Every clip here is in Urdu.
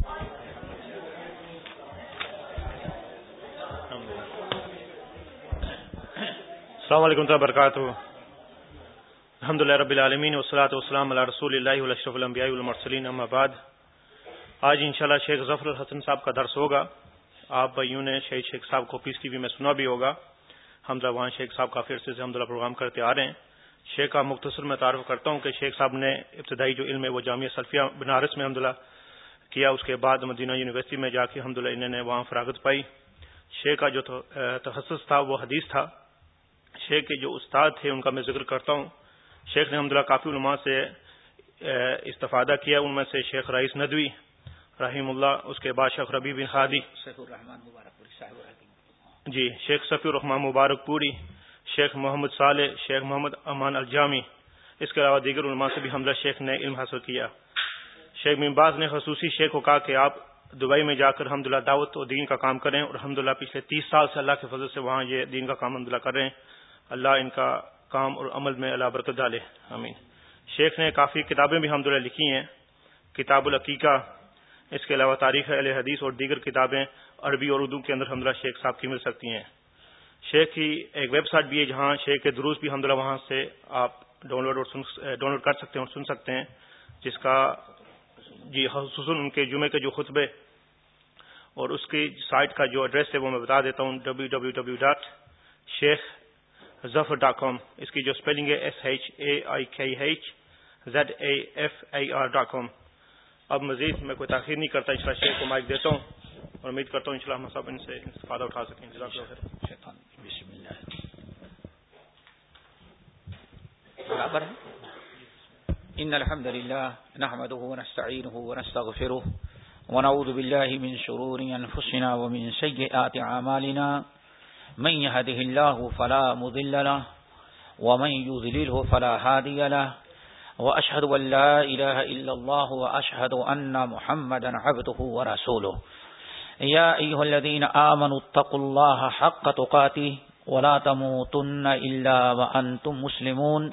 السلام علیکم و الحمد للہ رب العالمین وسلاۃ والسلام علی رسول اللہ ولشرف الانبیاء والمرسلین، اما بعد۔ آج انشاءاللہ شیخ ظفر الحسن صاحب کا درس ہوگا۔ آپ بھائیوں نے شہید شیخ صاحب کو پیس ٹی وی میں سنا بھی ہوگا۔ حمزہ وہاں شیخ صاحب کافی عرصے سے حمد پروگرام کرتے آ رہے ہیں۔ شیخ کا مختصر میں تعارف کرتا ہوں کہ شیخ صاحب نے ابتدائی جو علم ہے وہ جامعہ سلفیہ بنارس میں الحمد کیا اس کے بعد مدینہ یونیورسٹی میں جا کے الحمد انہوں نے وہاں فراغت پائی۔ شیخ کا جو تخصص تھا وہ حدیث تھا۔ شیخ کے جو استاد تھے ان کا میں ذکر کرتا ہوں۔ شیخ نے الحمد کافی علماء سے استفادہ کیا۔ ان میں سے شیخ رئیس ندوی رحیم اللہ اس کے بعد شیخ ربی بن خادی۔ جی شیخ صفی الرحمان مبارک پوری شیخ محمد صالح شیخ محمد امان الجامی۔ اس کے علاوہ دیگر علماء سے بھی حملہ شیخ نے علم حاصل کیا۔ شیخ ممباز نے خصوصی شیخ کو کہا کہ آپ دبئی میں جا کر الحمد دعوت و دین کا کام کریں اور الحمد للہ پچھلے تیس سال سے اللہ کے فضل سے وہاں یہ دین کا کام الحمد کر رہے ہیں۔ اللہ ان کا کام اور عمل میں اللہ برکت ڈالے۔ امین شیخ نے کافی کتابیں بھی الحمد لکھی ہیں۔ کتاب العقیقہ، اس کے علاوہ تاریخ اہل حدیث اور دیگر کتابیں عربی اور اردو کے اندر حمدہ شیخ صاحب کی مل سکتی ہیں۔ شیخ کی ایک ویب سائٹ بھی ہے جہاں شیخ کے دروس بھی الحمد وہاں سے آپ ڈاؤن لوڈ اور ڈاؤن لوڈ کر سکتے ہیں اور سن سکتے ہیں، جس کا جی خصوصاً ان کے جمعے کے جو خطبے اور اس کی سائٹ کا جو ایڈریس ہے وہ میں بتا دیتا ہوں ڈبلو ڈبلو ڈبلو ڈاٹ شیخ ظفر ڈاٹ کام اس کی جو اسپیلنگ ہے S H A I K H Z A F I R dot com اب مزید میں کوئی تاخیر نہیں کرتا اس شیخ کو مائک دیتا ہوں اور امید کرتا ہوں ان شاء اللہ ہم سب ان سے فائدہ اٹھا سکیں۔ برابر ان الحمد لله نحمده ونستعينه ونستغفره ونعوذ بالله من شرور انفسنا ومن سيئات اعمالنا من يهده الله فلا مضل له ومن يضلله فلا هادي له. واشهد ان لا اله الا الله واشهد ان محمدا عبده ورسوله. يا ايها الذين امنوا اتقوا الله حق تقاته ولا تموتن الا وانتم مسلمون.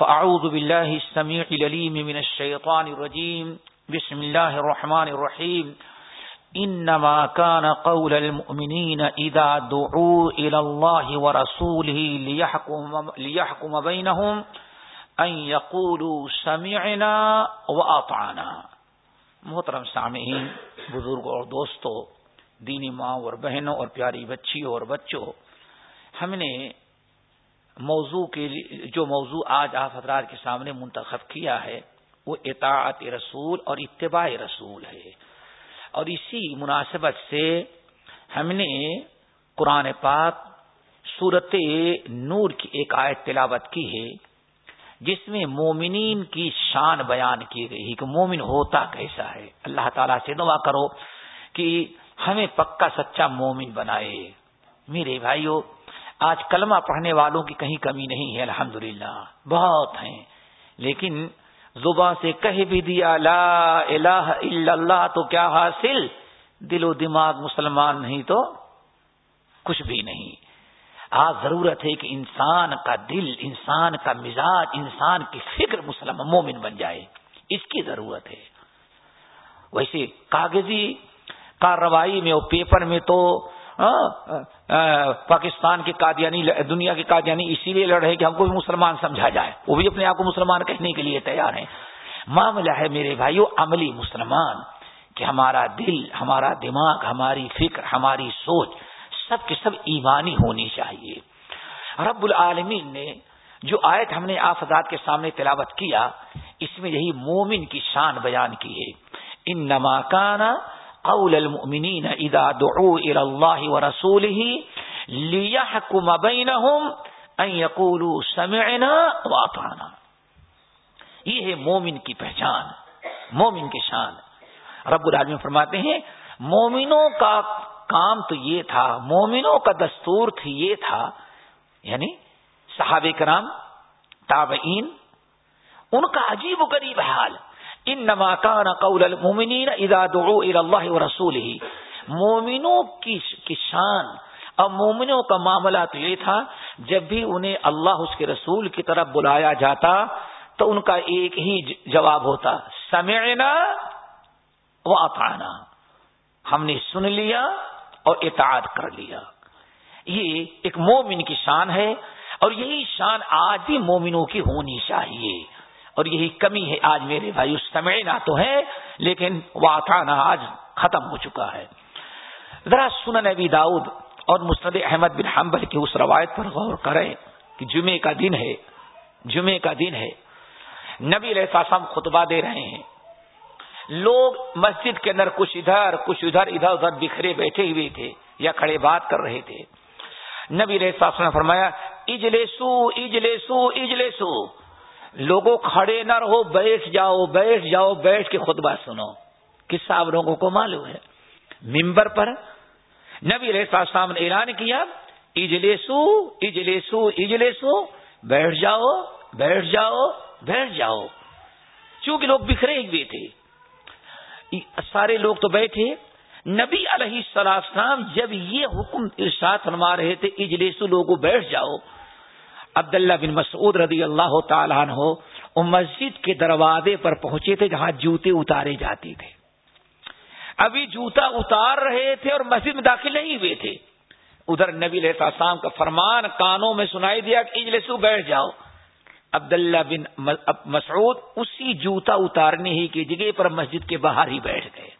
فاعوذ بالله السميع العليم من الشيطان الرجيم. بسم الله الرحمن الرحيم. انما كان قول المؤمنين اذا دعوا الى الله ورسوله ليحكم ليحكم بينهم ان يقولوا سمعنا واطعنا محترم سامعین بزرگوں اور دوستوں دینی ماں اور بہنوں اور پیاری بچیوں اور بچوں، ہم نے موضوع کے جو موضوع آج آپ حضرات کے سامنے منتخب کیا ہے، وہ اطاعت رسول اور اتباع رسول ہے۔ اور اسی مناسبت سے ہم نے قرآن پاک صورت نور کی ایک آیت تلاوت کی ہے، جس میں مومنین کی شان بیان کی گئی ہے کہ مومن ہوتا کیسا ہے۔ اللہ تعالیٰ سے دعا کرو کہ ہمیں پکا سچا مومن بنائے۔ میرے بھائیوں آج کلمہ پڑھنے والوں کی کہیں کمی نہیں ہے الحمد بہت ہیں۔ لیکن زباں سے کہہ بھی دیا، لا الہ الا اللہ تو کیا حاصل؟ دل و دماغ مسلمان نہیں تو کچھ بھی نہیں۔ آج ضرورت ہے کہ انسان کا دل، انسان کا مزاج، انسان کی فکر مسلم، مومن بن جائے۔ اس کی ضرورت ہے۔ ویسے کاغذی کارروائی میں اور پیپر میں تو ہاں، پاکستان کے قادیانی دنیا کے قادیانی اسی لیے لڑ رہے کہ ہم کو بھی مسلمان سمجھا جائے۔ وہ بھی اپنے آپ کو مسلمان کہنے کے لیے تیار ہیں۔ معاملہ ہے میرے بھائیو عملی مسلمان، کہ ہمارا دل، ہمارا دماغ، ہماری فکر، ہماری سوچ سب کے سب ایمانی ہونی چاہیے۔ رب العالمین نے جو آیت ہم نے آفزاد کے سامنے تلاوت کیا، اس میں یہی مومن کی شان بیان کی ہے۔ ان نماکانہ قول المؤمنین اذا دعو الى اللہ ورسوله لیحکم بینہم ان یقولوا سمعنا واطعنا یہ ہے مومن کی پہچان، مومن کی شان. رب العالمین فرماتے ہیں، مومنوں کا کام تو یہ تھا، مومنوں کا دستور تھی یہ تھا یعنی صحاب کرام، تابعین، ان کا عجیب و غریب حال ان نماکان قول المومنین اذا دعو الى اللہ رسول ہی مومنوں کی شان اور مومنوں کا معاملہ تو یہ تھا، جب بھی انہیں اللہ اس کے رسول کی طرف بلایا جاتا تو ان کا ایک ہی جواب ہوتا، سمعنا و ہم نے سن لیا اور اطاعت کر لیا۔ یہ ایک مومن کی شان ہے اور یہی شان آج بھی مومنوں کی ہونی چاہیے۔ اور یہی کمی ہے۔ آج میرے بھائی سمعنا تو ہے، لیکن وہ آج ختم ہو چکا ہے۔ ذرا سنن نبی داؤد اور مسند احمد بن حنبل کی اس روایت پر غور کریں کہ جمعے کا دن ہے جمعے کا دن ہے۔ نبی علیہ السلام خطبہ دے رہے ہیں۔ لوگ مسجد کے اندر کچھ ادھر کچھ ادھر ادھر ادھر بکھرے بیٹھے ہوئے تھے یا کھڑے بات کر رہے تھے۔ نبی صاحب نے فرمایا، اجلسو اجلسو اجلسو۔ لوگوں کھڑے نہ رہو، بیٹھ جاؤ بیٹھ جاؤ، بیٹھ کے خطبہ سنو۔ کس صاحب لوگوں کو معلوم ہے۔ ممبر پر نبی صاحب نے اعلان کیا، اجلسو اجلسو اجلسو، بیٹھ جاؤ بیٹھ جاؤ بیٹھ جاؤ۔ چونکہ لوگ بکھرے ہوئے تھے۔ سارے لوگ تو بیٹھے۔ نبی علیہ السلام جب یہ حکم ارشاد فرما رہے تھے اجلیس لوگوں بیٹھ جاؤ عبداللہ بن مسعود رضی اللہ تعالیٰ عنہ مسجد کے دروازے پر پہنچے تھے جہاں جوتے اتارے جاتے تھے۔ ابھی جوتا اتار رہے تھے اور مسجد میں داخل نہیں ہوئے تھے۔ ادھر نبی علیہ السلام کا فرمان کانوں میں سنائی دیا کہ اجلسو بیٹھ جاؤ۔ عبداللہ بن مسعود اسی جوتا اتارنے ہی کی جگہ پر مسجد کے باہر ہی بیٹھ گئے۔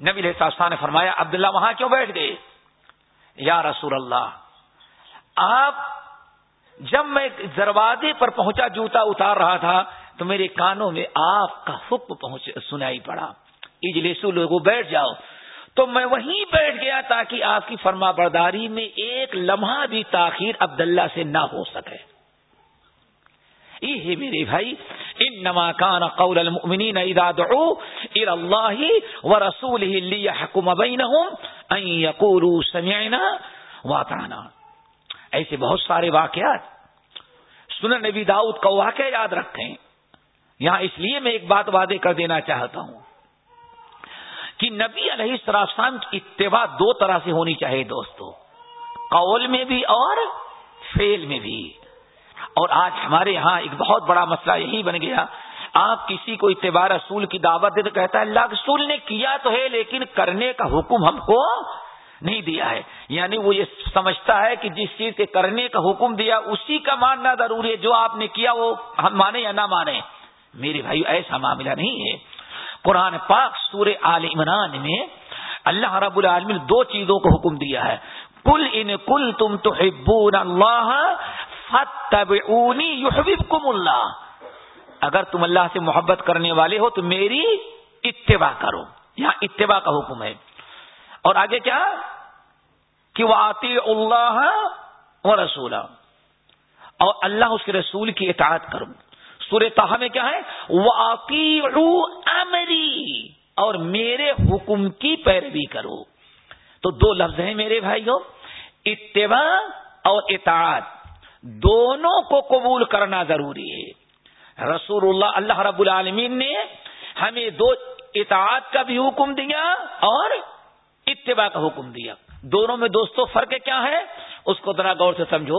نبی علیہ نے فرمایا، عبداللہ وہاں کیوں بیٹھ گئے؟ یا رسول اللہ آپ جب میں دروازے پر پہنچا، جوتا اتار رہا تھا، تو میرے کانوں میں آپ کا حکم پہنچ، سنائی پڑا۔ اجلیسو لوگوں بیٹھ جاؤ۔ تو میں وہیں بیٹھ گیا تاکہ آپ کی فرما برداری میں ایک لمحہ بھی تاخیر عبداللہ سے نہ ہو سکے۔ یہ میرے بھائی ان نماکان قول المؤمنین اذا دعو الى اللہ ورسولہ لیحکم بینہم ان یقولوا سمعنا واتعنا ایسے بہت سارے واقعات۔ سنن نبی داؤد کا واقعہ یاد رکھیں یہاں اس لیے میں ایک بات وعدے کر دینا چاہتا ہوں کہ نبی علیہ السلام کی اتباع دو طرح سے ہونی چاہیے دوستو۔ قول میں بھی اور فیل میں بھی۔ اور آج ہمارے یہاں ایک بہت بڑا مسئلہ یہی بن گیا۔ آپ کسی کو اتباع رسول کی دعوت دے تو کہتا ہے، اللہ رسول نے کیا تو ہے، لیکن کرنے کا حکم ہم کو نہیں دیا ہے۔ یعنی وہ یہ سمجھتا ہے کہ جس چیز کے کرنے کا حکم دیا، اسی کا ماننا ضروری ہے۔ جو آپ نے کیا وہ ہم مانے یا نہ مانے میرے بھائی ایسا معاملہ نہیں ہے۔ قرآن پاک سور عال عمران میں اللہ رب العالمین دو چیزوں کو حکم دیا ہے۔ کل ان کل تم تو اللہ اللہ اگر تم اللہ سے محبت کرنے والے ہو تو میری اتباع کرو۔ یہاں اتباع کا حکم ہے۔ اور آگے کیا؟ کہ وہ آتی اللہ و رسول اور اللہ اس کے رسول کی اطاعت کروں سورہ تاہا میں کیا ہے؟ وہ امری اور میرے حکم کی پیروی کرو۔ تو دو لفظ ہیں میرے بھائیوں۔ اتباع اور اطاعت۔ دونوں کو قبول کرنا ضروری ہے۔ رسول اللہ اللہ رب العالمین نے ہمیں دو اطاعت کا بھی حکم دیا اور اتباع کا حکم دیا۔ دونوں میں دوستوں فرق کیا ہے؟ اس کو ذرا غور سے سمجھو۔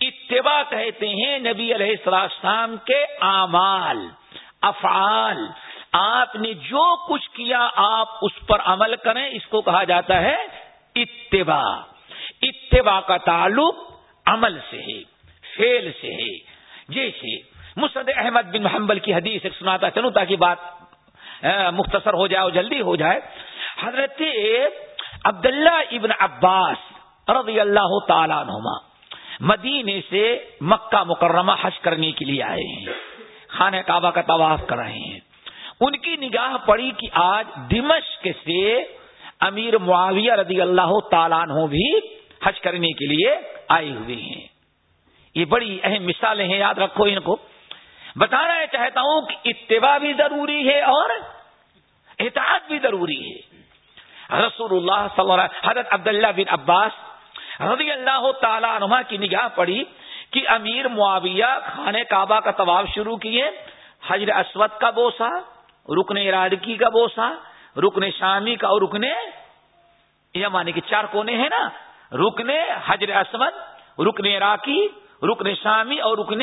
اتباع کہتے ہیں نبی علیہ السلام کے اعمال، افعال۔ آپ نے جو کچھ کیا، آپ اس پر عمل کریں۔ اس کو کہا جاتا ہے اتباع۔ اتباع کا تعلق عمل سے ہے فیل سے ہے۔ جیسے مسد احمد بن محمبل کی حدیث ایک سناتا چلوں تاکہ بات مختصر ہو جائے اور جلدی ہو جائے۔ حضرت عبداللہ ابن عباس رضی اللہ تعالیٰ نما مدینے سے مکہ مکرمہ حج کرنے کے لیے آئے ہیں۔ خانہ کعبہ کا طواف کر رہے ہیں۔ ان کی نگاہ پڑی کہ آج دمشق سے امیر معاویہ رضی اللہ تعالیٰ عنہ بھی حج کرنے کے لیے آئے ہوئے ہیں۔ یہ بڑی اہم مثالیں ہیں، یاد رکھو ان کو۔ بتانا چاہتا ہوں کہ اتباع بھی ضروری ہے اور احتیاط بھی ضروری ہے۔ رسول اللہ صلی اللہ حضرت عبداللہ بن عباس رضی اللہ تعالیٰ عنہ کی نگاہ پڑی کہ امیر معاویہ خانے کعبہ کا طواف شروع کیے حجر اسود کا بوسا رکن ارادکی کا بوسا رکن شامی کا اور رکن یمانی کے چار کونے ہیں نا رکن حجر اسود رکن عراقی رکن شامی اور رکن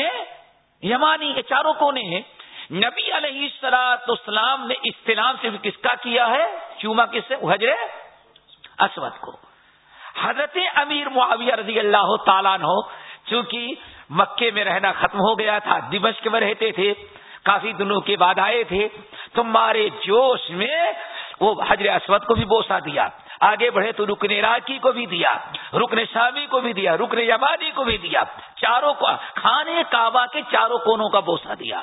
یمانی یہ چاروں کونے ہیں نبی علیہ سلاط اسلام نے استعلام سے کس کا کیا ہے؟ چوما کس سے؟ حجر اسود کو۔ حضرت امیر معاویہ رضی اللہ تعالیٰ ہو چونکہ مکے میں رہنا ختم ہو گیا تھا، دمشق میں رہتے تھے، کافی دنوں کے بعد آئے تھے تمہارے جوش میں وہ حجر اسود کو بھی بوسا دیا۔ آگے بڑھے تو رکن راکی کو بھی دیا، رکن شامی کو بھی دیا، رکن یمانی کو بھی دیا، چاروں کو کھانے کعبہ کے چاروں کونوں کا بوسا دیا۔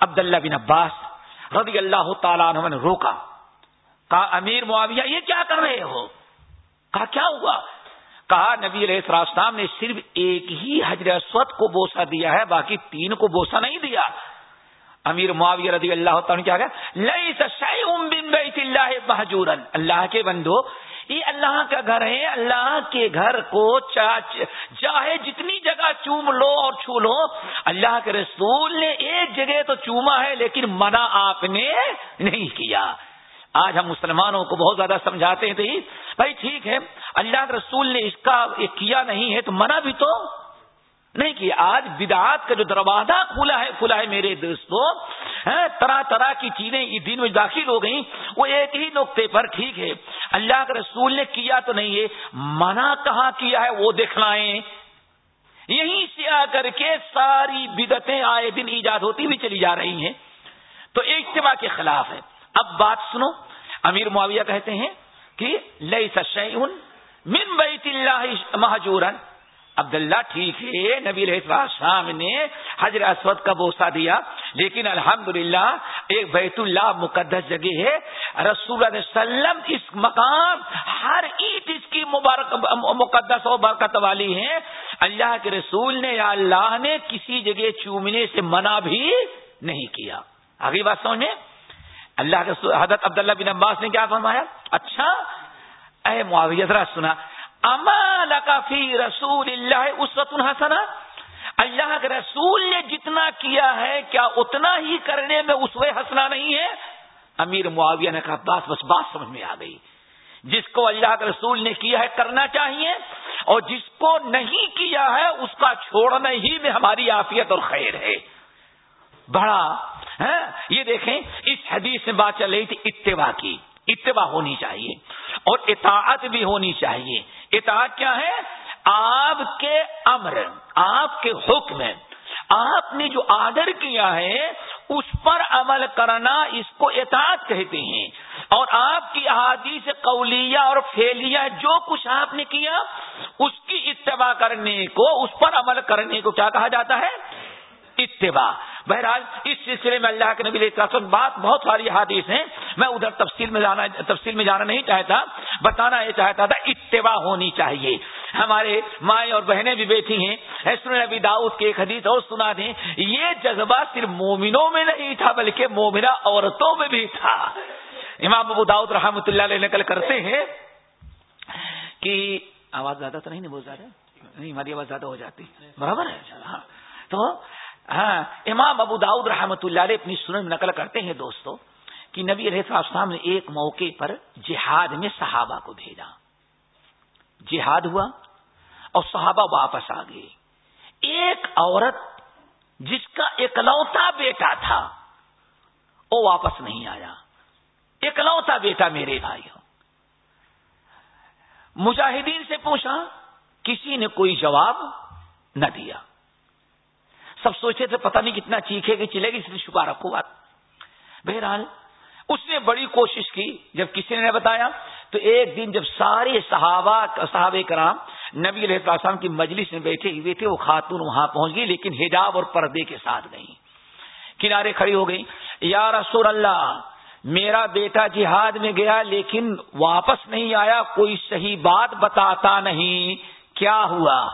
عبداللہ بن عباس رضی اللہ تعالیٰ عنہ نے روکا۔ کہا، امیر معاویہ، یہ کیا کر رہے ہو؟ کہا، کیا ہوا؟ کہا، نبی علیہ السلام نے صرف ایک ہی حجر اسود کو بوسا دیا ہے، باقی تین کو بوسا نہیں دیا۔ امیر معاویہ رضی اللہ تعالیٰ کیا محجور اللہ کے بندو یہ اللہ کا گھر ہے، اللہ کے گھر کو چاہے جتنی جگہ چوم لو اور چھو لو، اللہ کے رسول نے ایک جگہ تو چوما ہے لیکن منع آپ نے نہیں کیا۔ آج ہم مسلمانوں کو بہت زیادہ سمجھاتے ہیں بھائی ٹھیک ہے، اللہ کے رسول نے اس کا کیا نہیں ہے تو منع بھی تو نہیں کیا آج بدعات کا جو دروازہ کھلا ہے کھلا ہے میرے دوستو طرح طرح کی چیزیں دن میں داخل ہو گئیں، وہ ایک ہی نقطے پر ٹھیک ہے۔ اللہ کے رسول نے کیا تو نہیں ہے، منع کہاں کیا ہے وہ دکھلائیں یہیں سے آ کر کے ساری بدتیں آئے دن ایجاد ہوتی بھی چلی جا رہی ہیں۔ تو اجتماع کے خلاف ہے۔ اب بات سنو۔ امیر معاویہ کہتے ہیں کہ لئی سشن من بیت اللہ محجورن عبداللہ ٹھیک ہے، نبی السلام نے حضر اسود کا بوسا دیا۔ لیکن الحمدللہ ایک بیت اللہ مقدس جگہ ہے۔ رسول اللہ علیہ وسلم اس مقام، ہر عید اس کی مبارک، مقدس و برکت والی ہے۔ اللہ کے رسول نے، یا اللہ نے کسی جگہ چومنے سے منع بھی نہیں کیا۔ آگے بات سمجھے اللہ کے حضرت عبداللہ بن عباس نے کیا فرمایا؟ اچھا اے معاویہ ذرا سنا۔ اما فی رسول اللہ اسوت الحسنا اللہ کے رسول نے جتنا کیا ہے کیا اتنا ہی کرنے میں اس ہنسنا نہیں ہے؟ امیر معاویہ نے کہا بس بس بات سمجھ میں آ گئی۔ جس کو اللہ کے رسول نے کیا ہے کرنا چاہیے۔ اور جس کو نہیں کیا ہے اس کا چھوڑنا ہی میں ہماری عافیت اور خیر ہے۔ بڑا ہاں، یہ دیکھیں اس حدیث میں بات چل رہی تھی اتباع کی۔ اتباع ہونی چاہیے اور اطاعت بھی ہونی چاہیے۔ اطاعت کیا ہے؟ آپ کے امر، آپ کے حکم۔ آپ نے جو آڈر کیا ہے، اس پر عمل کرنا اس کو اطاعت کہتے ہیں۔ اور آپ کی احادیث قولیہ اور فیلیا جو کچھ آپ نے کیا، اس کی اتباع کرنے کو، اس پر عمل کرنے کو کیا کہا جاتا ہے؟ اتباع۔ بہرحال، اس سلسلے میں اللہ کے نبی بات بہت ساری حادث ہیں۔ میں ادھر تفصیل میں جانا، تفصیل میں جانا نہیں چاہتا، بتانا یہ چاہتا تھا، اتباع ہونی چاہیے۔ ہمارے مائیں اور بہنیں بھی بیٹھی ہیں۔ نبی داؤد کے ایک حدیث اور سنا دیں۔ یہ جذبہ صرف مومنوں میں نہیں تھا، بلکہ مومنہ عورتوں میں بھی تھا۔ امام ابو داؤد رحمۃ اللہ علیہ نقل کرتے ہیں کہ آواز زیادہ تو نہیں بہت زیادہ۔ نہیں، ہماری آواز زیادہ ہو جاتی۔ برابر ہے تو ہاں امام ابو داؤد رحمت اللہ علیہ اپنی سنن نقل کرتے ہیں دوستو کہ نبی علیہ السلام نے ایک موقع پر جہاد میں صحابہ کو بھیجا۔ جہاد ہوا اور صحابہ واپس آ گئے۔ ایک عورت جس کا اکلوتا بیٹا تھا، وہ واپس نہیں آیا۔ اکلوتا بیٹا میرے بھائی مجاہدین سے پوچھا، کسی نے کوئی جواب نہ دیا۔ سب سوچے تھے، پتہ نہیں کتنا چیخے گی چلے گی، اس لیے چھپا رکھو بات بہرحال، اس نے بڑی کوشش کی۔ جب کسی نے بتایا، تو ایک دن جب سارے صحابہ صحابہ کرام نبی علیہ السلام کی مجلس میں بیٹھے ہوئے تھے، وہ خاتون وہاں پہنچ گئی، لیکن حجاب اور پردے کے ساتھ گئی کنارے کھڑی ہو گئی۔ یا رسول اللہ، میرا بیٹا جہاد میں گیا، لیکن واپس نہیں آیا، کوئی صحیح بات بتاتا نہیں۔ کیا ہوا؟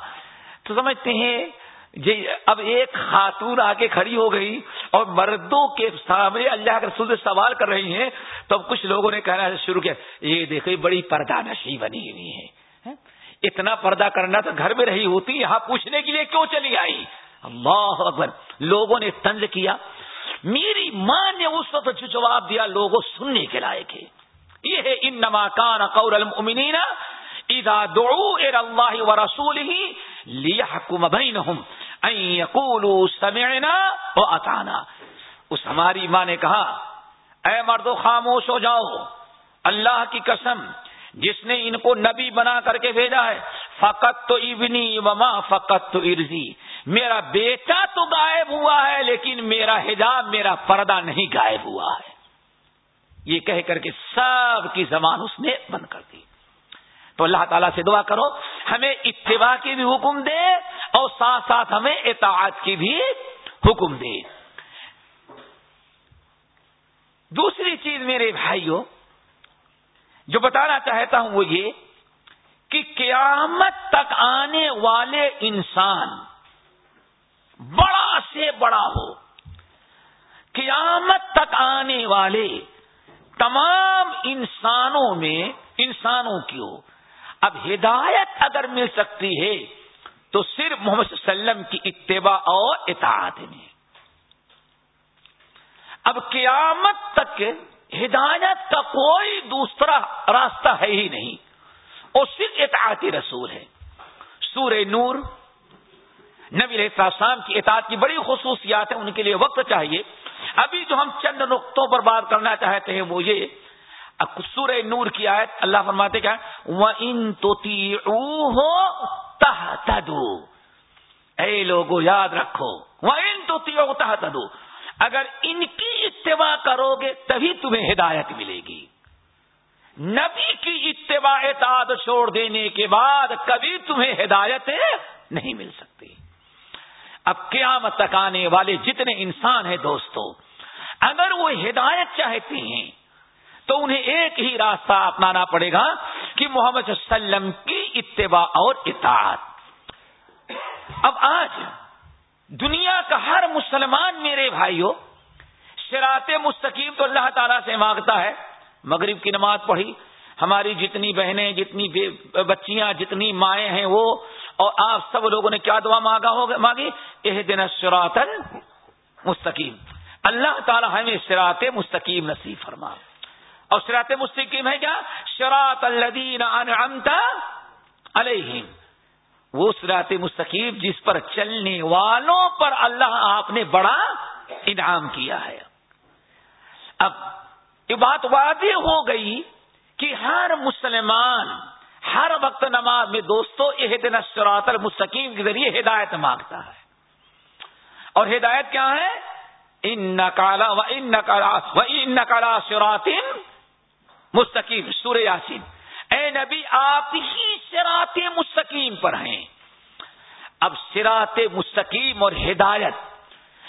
تو سمجھتے ہیں جی اب ایک خاتون آگے کھڑی ہو گئی اور مردوں کے سامنے اللہ کے رسول سے سوال کر رہی ہیں، تو اب کچھ لوگوں نے کہنا شروع کیا، یہ دیکھو بڑی پردہ نشی بنی ہوئی ہے ہاں؟ اتنا پردہ کرنا تو گھر میں رہی ہوتی، یہاں پوچھنے کے لیے کیوں چلی آئی؟ اللہ اکبر، لوگوں نے تنز کیا۔ میری ماں نے اس وقت جو جواب دیا، لوگوں سننے کے لائق ہے۔ یہ ہے ان نما کان قور المؤمنین اذا دعو الى اللہ ورسولہ لیحکم بینہم۔ ان یقولوا سمعنا واطعنا اس ہماری ماں نے کہا، اے مردو خاموش ہو جاؤ۔ اللہ کی قسم، جس نے ان کو نبی بنا کر کے بھیجا ہے، فقط تو ابنی وما فقط تو ارضی۔ میرا بیٹا تو غائب ہوا ہے، لیکن میرا حجاب، میرا پردہ نہیں غائب ہوا ہے۔ یہ کہہ کر کے سب کی زبان اس نے بند کر دی۔ تو اللہ تعالیٰ سے دعا کرو، ہمیں اتباع کی بھی حکم دے اور ساتھ ساتھ ہمیں اطاعت کی بھی حکم دے دوسری چیز میرے بھائیوں، جو بتانا چاہتا ہوں وہ یہ کہ قیامت تک آنے والے انسان بڑا سے بڑا ہو، قیامت تک آنے والے تمام انسانوں میں، انسانوں کی ہو اب ہدایت اگر مل سکتی ہے تو صرف محمد صلی اللہ علیہ وسلم کی اتباع اور اطاعت میں اب قیامت تک ہدایت کا کوئی دوسرا راستہ ہے ہی نہیں۔ اور صرف اطاعتی رسول ہے۔ سور نور، نبی علیہ السلام کی اطاعت کی بڑی خصوصیات ہیں، ان کے لیے وقت چاہیے۔ ابھی جو ہم چند نقطوں پر بات کرنا چاہتے ہیں، وہ یہ سور نور کی آیت، اللہ فرماتے کیا؟ وہ ان تو اے لوگو، یاد رکھو۔ وہ ان تو تدو اگر ان کی اتباع کرو گے، تبھی تمہیں ہدایت ملے گی۔ نبی کی اتباع اطاعت چھوڑ دینے کے بعد کبھی تمہیں ہدایت نہیں مل سکتی۔ اب قیامت تک آنے والے جتنے انسان ہیں دوستو، اگر وہ ہدایت چاہتے ہیں تو انہیں ایک ہی راستہ اپنانا پڑے گا کہ محمد صلی اللہ علیہ وسلم کی اتباع اور اطاعت۔ اب آج دنیا کا ہر مسلمان میرے بھائیوں شراط مستقیم تو اللہ تعالیٰ سے مانگتا ہے۔ مغرب کی نماز پڑھی، ہماری جتنی بہنیں، جتنی بچیاں، جتنی مائیں ہیں وہ، اور آپ سب لوگوں نے کیا دعا مانگا ہوگا مانگی؟ یہ دن شراطن مستقیم۔ اللہ تعالیٰ ہمیں شراط مستقیم نصیب فرما۔ اور شراط مستقیم ہے کیا؟ شراط الدین علیہم۔ وہ سرات مستقیم جس پر چلنے والوں پر اللہ آپ نے بڑا انعام کیا ہے۔ اب یہ بات واضح ہو گئی کہ ہر مسلمان ہر وقت نماز میں دوستو، یہ دن سرات المستقیم کے ذریعے ہدایت مانگتا ہے۔ اور ہدایت کیا ہے؟ ان نکالا و ان نکالا و ان نکالا مستقیم سور یاسین۔ اے نبی، آپ ہی سرات مستقیم پر ہیں۔ اب سرات مستقیم اور ہدایت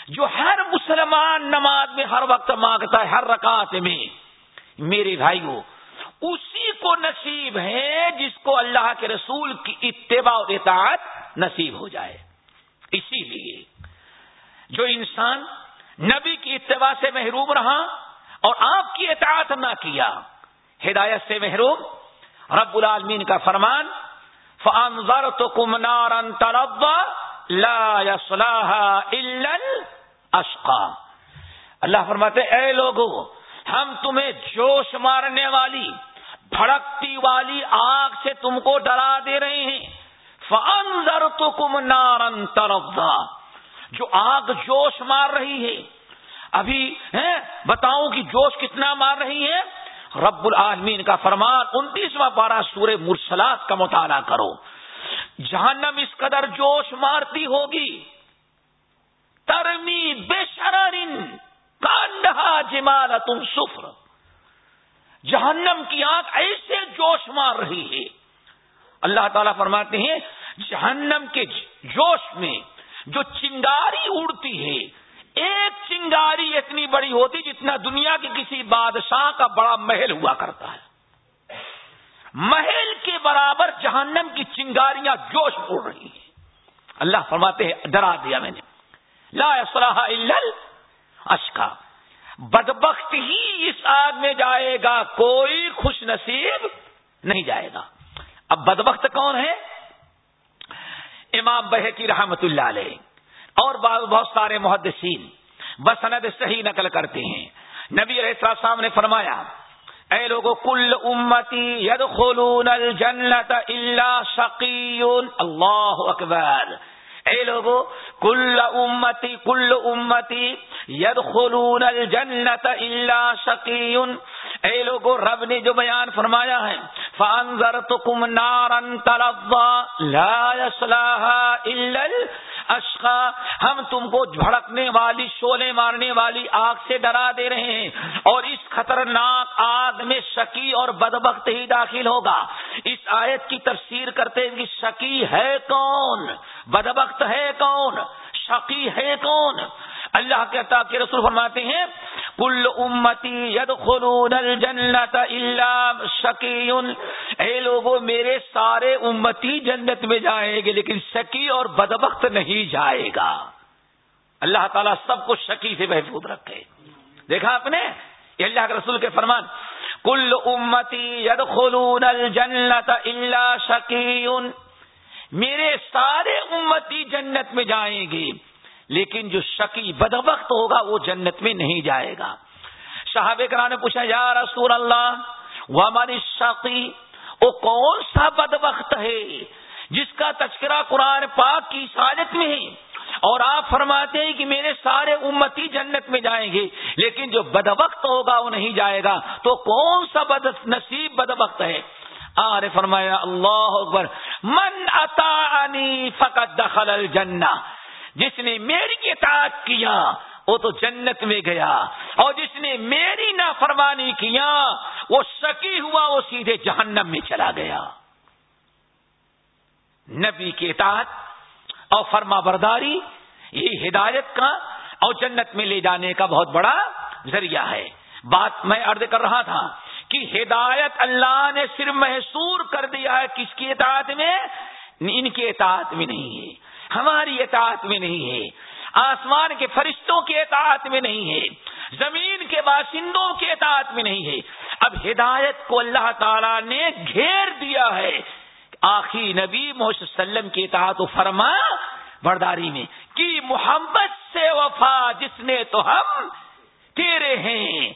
جو ہر مسلمان نماز میں ہر وقت مانگتا ہے، ہر رکعت میں۔ میرے بھائیوں اسی کو نصیب ہے جس کو اللہ کے رسول کی اتباع و اطاعت نصیب ہو جائے۔ اسی لیے جو انسان نبی کی اتباع سے محروم رہا اور آپ کی اطاعت نہ کیا ہدایت سے محروم، رب العالمین کا فرمان فانظر تو کمنار لا اشقا اللہ فرماتے، اے لوگوں ہم تمہیں جوش مارنے والی، بھڑکتی والی آگ سے تم کو ڈرا دے رہے ہیں۔ فانظر تو کم نارن جو آگ جوش مار رہی ہے۔ ابھی بتاؤں کہ جوش کتنا مار رہی ہے؟ رب العالمین کا فرمان، انتیسواں بارہ سورہ مرسلات کا مطالعہ کرو۔ جہنم اس قدر جوش مارتی ہوگی۔ ترمی بے شرارن کانڈا جمال تم سفر۔ جہنم کی آنکھ ایسے جوش مار رہی ہے۔ اللہ تعالیٰ فرماتے ہیں، جہنم کے جوش میں جو چنگاری اڑتی ہے ایک چنگاری اتنی بڑی ہوتی جتنا دنیا کے کسی بادشاہ کا بڑا محل ہوا کرتا ہے۔ محل کے برابر جہنم کی چنگاریاں جوش اڑ رہی ہیں۔ اللہ فرماتے ہیں، ڈرا دیا میں نے۔ لا صلاح اشکا بدبخت ہی اس آگ میں جائے گا، کوئی خوش نصیب نہیں جائے گا۔ اب بدبخت کون ہے؟ امام بہ کی رحمت اللہ علیہ۔ اور بہت سارے محدثین بسند صحیح نقل کرتے ہیں۔ نبی علیہ السلام نے فرمایا، اے لوگوں کل امتی ید خلون الجنت اللہ شقیون۔ اللہ اکبر۔ اے لوگوں کل امتی کل امتی یدخلون الجنت اللہ شقیون۔ اے لوگوں رب نے جو بیان فرمایا ہے فانزر تو کم نارن لا اشقا ہم تم کو جھڑکنے والی، شولے مارنے والی آگ سے ڈرا دے رہے ہیں۔ اور اس خطرناک آگ میں شکی اور بدبخت ہی داخل ہوگا۔ اس آیت کی تفسیر کرتے ہیں کہ شکی ہے کون؟ بدبخت ہے کون؟ شکی ہے کون؟ اللہ کہتا کہ رسول فرماتے ہیں، کل امتی ید خلون الجنت اللہ شکیون اے لوگوں میرے سارے امتی جنت میں جائیں گے، لیکن شکی اور بدبخت نہیں جائے گا۔ اللہ تعالیٰ سب کو شکی سے محفوظ رکھے۔ دیکھا آپ نے؟ یہ اللہ کے رسول کے فرمان۔ کل امتی ید خلون الجنت اللہ شکیون میرے سارے امتی جنت میں جائیں گے۔ لیکن جو شکی بدبخت ہوگا وہ جنت میں نہیں جائے گا۔ صحاب کرا نے پوچھا، یا رسول اللہ وہ ہماری شکی وہ کون سا بدبخت ہے جس کا تذکرہ قرآن پاک کی ساجت میں ہے؟ اور آپ فرماتے ہیں کہ میرے سارے امتی جنت میں جائیں گے، لیکن جو بدبخت ہوگا وہ نہیں جائے گا۔ تو کون سا بد، نصیب بدبخت ہے؟ آر فرمایا، اللہ اکبر، من اتا فقط دخل الجنہ جس نے میری اطاعت کیا، وہ تو جنت میں گیا۔ اور جس نے میری نافرمانی کیا، وہ سکی ہوا، وہ سیدھے جہنم میں چلا گیا۔ نبی کے اطاعت اور فرما برداری یہ ہدایت کا اور جنت میں لے جانے کا بہت بڑا ذریعہ ہے۔ بات میں ارد کر رہا تھا کہ ہدایت اللہ نے صرف محسور کر دیا ہے کس کی اطاعت میں؟ ان کے اطاعت میں نہیں ہے۔ ہماری اطاعت میں نہیں ہے۔ آسمان کے فرشتوں کے اطاعت میں نہیں ہے۔ زمین کے باشندوں کے اطاعت میں نہیں ہے۔ اب ہدایت کو اللہ تعالی نے گھیر دیا ہے۔ آخری نبی محسوس وسلم کے اطاعت و فرما برداری میں۔ کی محبت سے وفا جس نے تو ہم تیرے ہیں۔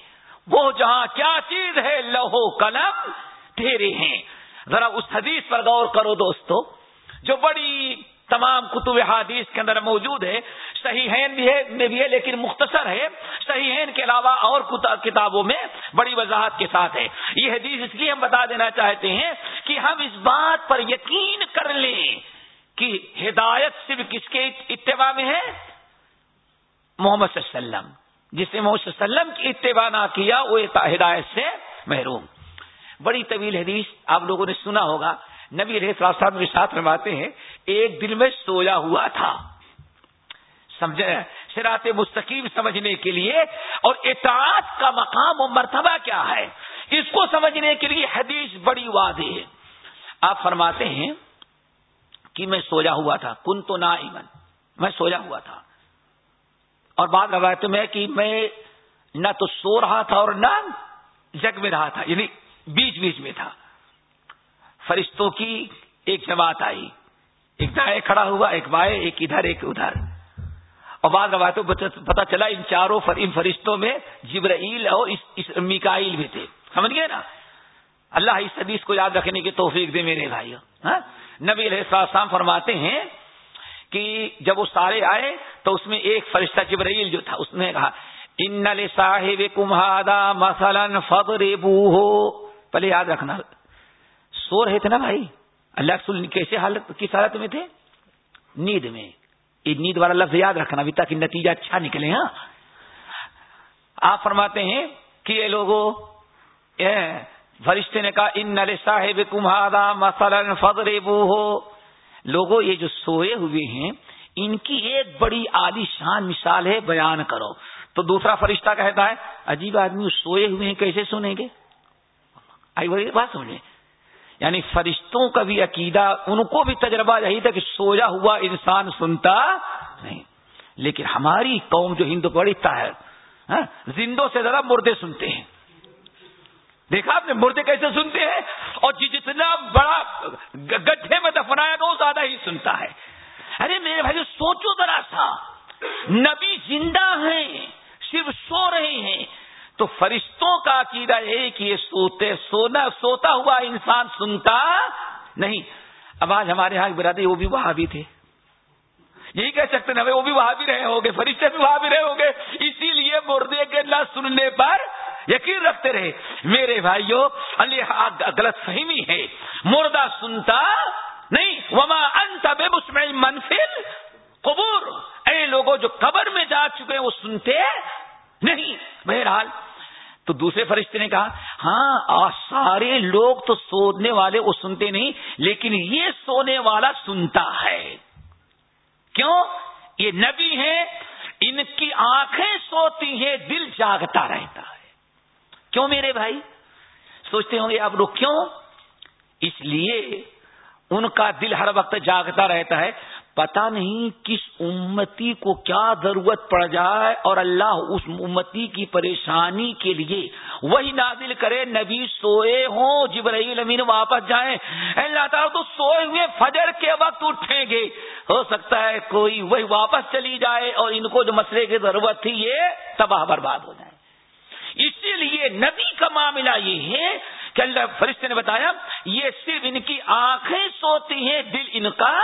وہ جہاں کیا چیز ہے لہو قلم تیرے ہیں۔ ذرا اس حدیث پر غور کرو دوستو، جو بڑی تمام کتب حادیث کے اندر موجود ہے صحیح بھی ہے، میں بھی ہے، لیکن مختصر ہے۔ صحیح کے علاوہ اور کتابوں میں بڑی وضاحت کے ساتھ ہے۔ یہ حدیث اس لیے ہم بتا دینا چاہتے ہیں کہ ہم اس بات پر یقین کر لیں کہ ہدایت صرف کس کے اتباع میں ہے؟ محمد صلی اللہ علیہ وسلم۔ جس نے محمد صلی اللہ علیہ وسلم کی اتباع نہ کیا، وہ ہدایت سے محروم۔ بڑی طویل حدیث آپ لوگوں نے سنا ہوگا۔ نبی علیہ السلام کے ساتھ رواتے ہیں، ایک دل میں سویا ہوا تھا۔ سمجھے؟ سرات مستقیم سمجھنے کے لیے اور اطاعت کا مقام و مرتبہ کیا ہے؟ اس کو سمجھنے کے لیے حدیث بڑی واضح ہے۔ آپ فرماتے ہیں کہ میں سویا ہوا تھا کن تو نہ میں سویا ہوا تھا۔ اور بات روایتوں میں کہ میں نہ تو سو رہا تھا اور نہ جگ میں رہا تھا یعنی بیچ بیچ میں تھا۔ فرشتوں کی ایک جماعت آئی۔ ایک دائیں کھڑا ہوا، ایک بائیں، ایک ادھر ایک ادھر۔ اور بعض روایتوں پتا چلا، ان چاروں ان فرشتوں میں جبرائیل اور میکائیل بھی تھے۔ سمجھ گئے نا؟ اللہ اس حدیث کو یاد رکھنے کی توفیق دے میرے بھائی ہاں؟ نبی علیہ السلام فرماتے ہیں کہ جب وہ سارے آئے تو اس میں ایک فرشتہ جبرائیل جو تھا، اس نے کہا، ان صاحب کمہادا مثلاً فخر پہلے یاد رکھنا۔ سو رہے تھے نا بھائی؟ اللہ رسول کیسے حالت کس حالت میں تھے؟ نیند میں۔ یہ نیند والا لفظ یاد رکھنا ابھی تاکہ نتیجہ اچھا نکلے ہاں؟ آپ فرماتے ہیں کہ یہ لوگوں فرشتے نے کہا، ان نل صاحب کمہارا مثلاً فضر ہو لوگوں، یہ جو سوئے ہوئے ہیں، ان کی ایک بڑی عالی شان مثال ہے، بیان کرو۔ تو دوسرا فرشتہ کہتا ہے، عجیب آدمی سوئے ہوئے ہیں، کیسے سنیں گے؟ آئی بڑی بات سمجھے۔ یعنی فرشتوں کا بھی عقیدہ، ان کو بھی تجربہ یہی تھا کہ سویا ہوا انسان سنتا نہیں۔ لیکن ہماری قوم جو ہندو پڑھتا ہے ہاں، زندوں سے ذرا مردے سنتے ہیں۔ دیکھا آپ نے مردے کیسے سنتے ہیں؟ اور جی جتنا بڑا گڈھے میں دفنایا گا وہ زیادہ ہی سنتا ہے۔ ارے میرے بھائی، سوچو ذرا سا۔ نبی زندہ ہیں، صرف سو رہے ہیں۔ تو فرشتوں کا عقیدہ ہے کہ یہ سوتے سونا، سوتا ہوا انسان سنتا نہیں۔ اب آج ہمارے یہاں برادری، وہ بھی وہاں بھی تھے۔ یہی کہہ سکتے ہیں وہ بھی وہاں بھی رہے ہوں گے، فرشتے بھی وہاں بھی رہے ہوں گے۔ اسی لیے مردے کے نہ سننے پر یقین رکھتے رہے۔ میرے بھائیوں غلط فہمی ہے۔ مردہ سنتا نہیں۔ وما انت بے مسمع منفل قبور اے لوگوں، جو قبر میں جا چکے ہیں، وہ سنتے نہیں۔ بہرحال تو دوسرے فرشتے نے کہا ہاں سارے لوگ تو سونے والے وہ سنتے نہیں، لیکن یہ سونے والا سنتا ہے۔ کیوں؟ یہ نبی ہے ان کی آنکھیں سوتی ہیں، دل جاگتا رہتا ہے۔ کیوں میرے بھائی؟ سوچتے ہوں گے آپ لوگ کیوں؟ اس لیے ان کا دل ہر وقت جاگتا رہتا ہے۔ پتا نہیں کس امتی کو کیا ضرورت پڑ جائے اور اللہ اس امتی کی پریشانی کے لیے وہی نازل کرے نبی سوئے ہوں، جبرائیل امین واپس جائیں۔ اللہ تعالیٰ، تو سوئے ہوئے فجر کے وقت اٹھیں گے۔ ہو سکتا ہے کوئی وہی واپس چلی جائے اور ان کو جو مسئلے کی ضرورت تھی، یہ تباہ برباد ہو جائے۔ اسی لیے نبی کا معاملہ یہ ہے کہ اللہ فرشتے نے بتایا، یہ صرف ان کی آنکھیں سوتی ہیں، دل ان کا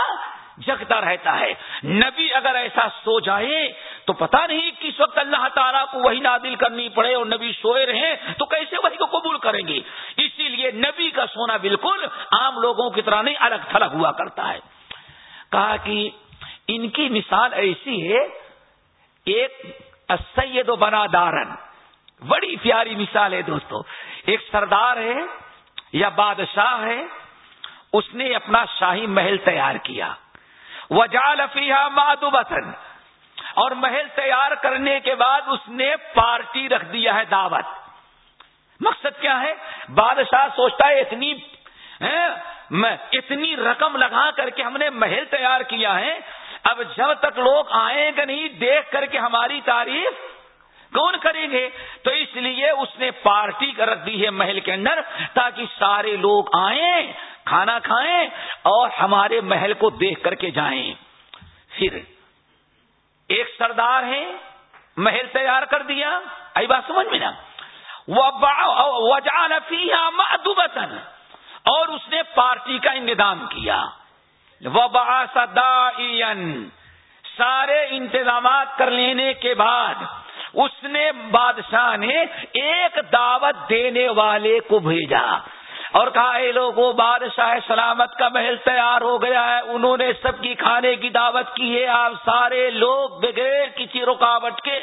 جگتا رہتا ہے۔ نبی اگر ایسا سو جائے تو پتا نہیں کس وقت اللہ تعالیٰ کو وہی نادل کرنی پڑے اور نبی سوئے رہے تو کیسے وہی کو قبول کریں گے؟ اسی لیے نبی کا سونا بالکل عام لوگوں کی طرح نہیں، الگ تھلگ ہوا کرتا ہے۔ کہا کہ ان کی مثال ایسی ہے، ایک سید و بنا دارن۔ بڑی پیاری مثال ہے دوستو۔ ایک سردار ہے یا بادشاہ ہے، اس نے اپنا شاہی محل تیار کیا۔ وجال افیہ مادوبتن اور محل تیار کرنے کے بعد اس نے پارٹی رکھ دیا ہے دعوت۔ مقصد کیا ہے؟ بادشاہ سوچتا ہے اتنی اتنی رقم لگا کر کے ہم نے محل تیار کیا ہے۔ اب جب تک لوگ آئیں گے نہیں، دیکھ کر کے ہماری تعریف کون کریں گے؟ تو اس لیے اس نے پارٹی کر رکھ دی ہے محل کے اندر تاکہ سارے لوگ آئیں۔ کھانا کھائیں اور ہمارے محل کو دیکھ کر کے جائیں۔ پھر ایک سردار ہے محل تیار کر دیا۔ آئی بات سمجھ میں نا؟ وجان مدوبتن اور اس نے پارٹی کا انتظام کیا۔ وبا سارے انتظامات کر لینے کے بعد اس نے بادشاہ نے ایک دعوت دینے والے کو بھیجا۔ اور کہا، اے لوگوں بادشاہ سلامت کا محل تیار ہو گیا ہے، انہوں نے سب کی کھانے کی دعوت کی ہے، آپ سارے لوگ بغیر کسی رکاوٹ کے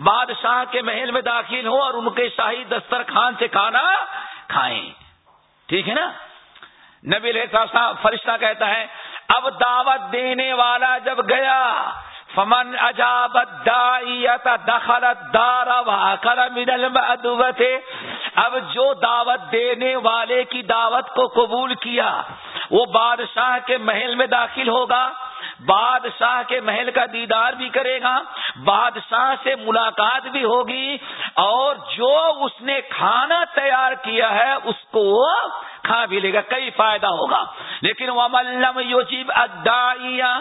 بادشاہ کے محل میں داخل ہوں اور ان کے شاہی دسترخوان سے کھانا کھائیں۔ ٹھیک ہے نا؟ نبی صاحب فرشتہ کہتا ہے، اب دعوت دینے والا جب گیا فمن اجاب الدائیت دخلت دار واکر من المعدوت اب جو دعوت دینے والے کی دعوت کو قبول کیا، وہ بادشاہ کے محل میں داخل ہوگا، بادشاہ کے محل کا دیدار بھی کرے گا، بادشاہ سے ملاقات بھی ہوگی، اور جو اس نے کھانا تیار کیا ہے، اس کو کھا بھی لے گا، کئی فائدہ ہوگا۔ لیکن وہ ملم یوجیب ادائیا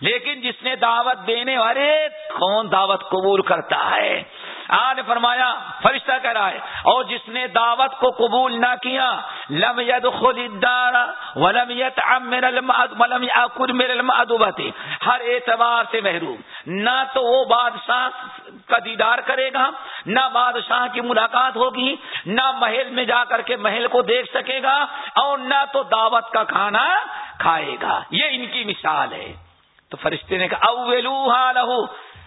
لیکن جس نے دعوت دینے والے کون دعوت قبول کرتا ہے؟ آج فرمایا، فرشتہ کہہ رہا ہے، اور جس نے دعوت کو قبول نہ کیا، لم الدار ولم ولم المعدوبت ہر اعتبار سے محروم۔ نہ تو وہ بادشاہ کا دیدار کرے گا، نہ بادشاہ کی ملاقات ہوگی، نہ محل میں جا کر کے محل کو دیکھ سکے گا، اور نہ تو دعوت کا کھانا کھائے گا۔ یہ ان کی مثال ہے۔ تو فرشتے نے کہا لہو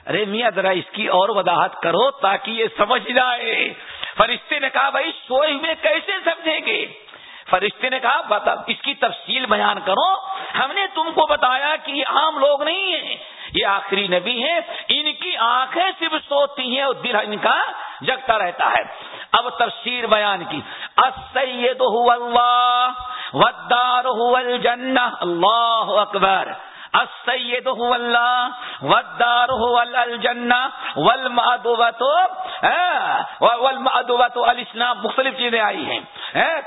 ارے میاں، ذرا اس کی اور وضاحت کرو تاکہ یہ سمجھ جائے۔ فرشتے نے کہا، بھائی، سوئے ہوئے کیسے سمجھیں گے؟ فرشتے نے کہا، بتا، اس کی تفصیل بیان کرو۔ ہم نے تم کو بتایا کہ یہ عام لوگ نہیں ہیں۔ یہ آخری نبی ہیں۔ ان کی آنکھیں صرف سوتی ہیں اور دل ان کا جگتا رہتا ہے۔ اب تفسیر بیان کی۔ السید اللہ الجنہ۔ اللہ اکبر۔ السید هو اللہ، والدار هو الجنہ والمعدوبت والمعدوبت الاسلام، مختلف چیزیں آئی ہیں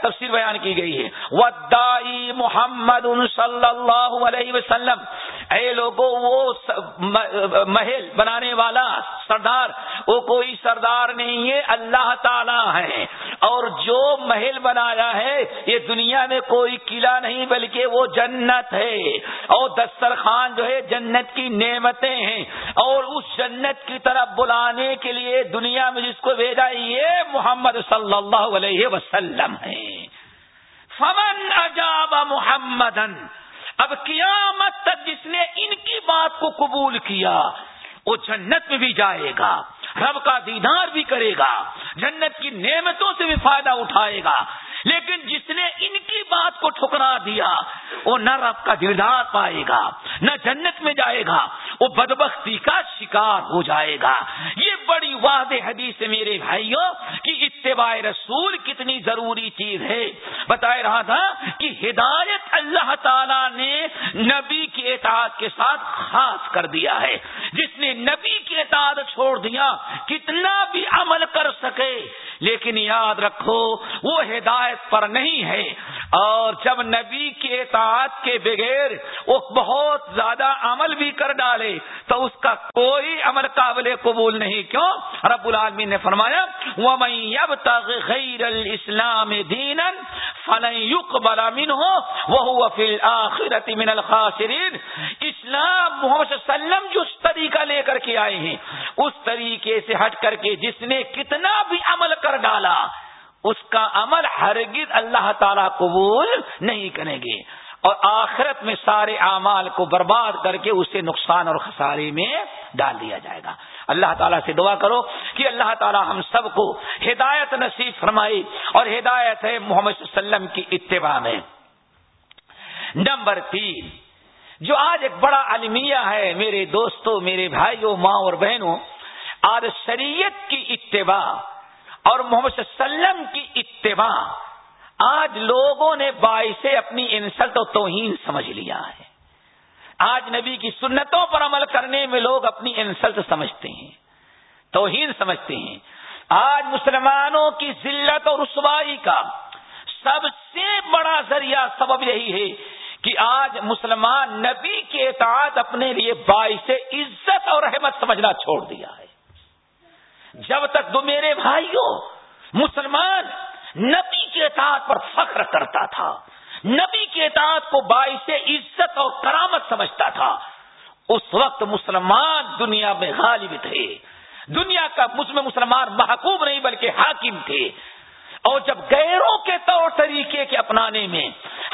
تفسیر بیان کی گئی ہے ودائی محمد صلی اللہ علیہ وسلم اے لوگوں وہ محل بنانے والا سردار، وہ کوئی سردار نہیں ہے اللہ تعالی ہے اور جو محل بنایا ہے، یہ دنیا میں کوئی قلعہ نہیں، بلکہ وہ جنت ہے۔ اور دسترخوان جو ہے، جنت کی نعمتیں ہیں۔ اور اس جنت کی طرف بلانے کے لیے دنیا میں جس کو بھیجا، یہ محمد صلی اللہ علیہ وسلم ہے فمن اجاب محمدن اب قیامت تک جس نے ان کی بات کو قبول کیا، وہ جنت میں بھی جائے گا، رب کا دیدار بھی کرے گا، جنت کی نعمتوں سے بھی فائدہ اٹھائے گا۔ لیکن جس نے ان کی بات کو ٹھکرا دیا، وہ نہ رب کا دیدار پائے گا، نہ جنت میں جائے گا، وہ بدبختی کا شکار ہو جائے گا۔ یہ بڑی واضح حدیث ہے میرے بھائیوں، کہ اتباع رسول کتنی ضروری چیز ہے؟ بتا رہا تھا کہ ہدایت اللہ تعالی نے نبی کے اطاعت کے ساتھ خاص کر دیا ہے۔ جس نے نبی کے اطاعت چھوڑ دیا، کتنا بھی عمل کر سکے لیکن یاد رکھو، وہ ہدایت پر نہیں ہے۔ اور جب نبی کے اطاعت کے بغیر وہ بہت زیادہ عمل بھی کر ڈالے، تو اس کا کوئی عمل قابل قبول نہیں۔ کیوں؟ رب العالمین نے فرمایا وہ میں الاسلام دین فلن امین ہو وہ آخرت من الخاسرین اسلام محمد صلی اللہ علیہ وسلم جو طریقہ لے کر کے آئے ہیں، اس طریقے سے ہٹ کر کے جس نے کتنا بھی عمل کر ڈالا، اس کا عمل ہرگز اللہ تعالی قبول نہیں کریں گے۔ اور آخرت میں سارے اعمال کو برباد کر کے اسے نقصان اور خسارے میں ڈال دیا جائے گا۔ اللہ تعالیٰ سے دعا کرو کہ اللہ تعالیٰ ہم سب کو ہدایت نصیب فرمائی اور ہدایت ہے محمد صلی اللہ علیہ وسلم کی اتباع میں۔ نمبر تین جو آج ایک بڑا المیہ ہے، میرے دوستوں میرے بھائیوں، ماں اور بہنوں، آج شریعت کی اتباع اور محمد صلی اللہ علیہ وسلم کی اتباع آج لوگوں نے باعث اپنی انسلٹ و توہین سمجھ لیا ہے۔ آج نبی کی سنتوں پر عمل کرنے میں لوگ اپنی انسلٹ سمجھتے ہیں، توہین سمجھتے ہیں۔ آج مسلمانوں کی ذلت اور رسوائی کا سب سے بڑا ذریعہ سبب یہی ہے کہ آج مسلمان نبی کے اطاعت اپنے لیے باعث عزت اور رحمت سمجھنا چھوڑ دیا ہے۔ جب تک دو میرے بھائیوں، مسلمان نبی کے اطاعت پر فخر کرتا تھا، نبی کے اطاعت کو باعث عزت اور کرامت سمجھتا تھا، اس وقت مسلمان دنیا میں غالب تھے۔ دنیا کا مسلمان محکوم نہیں، بلکہ حاکم تھے۔ اور جب غیروں کے طور طریقے کے اپنانے میں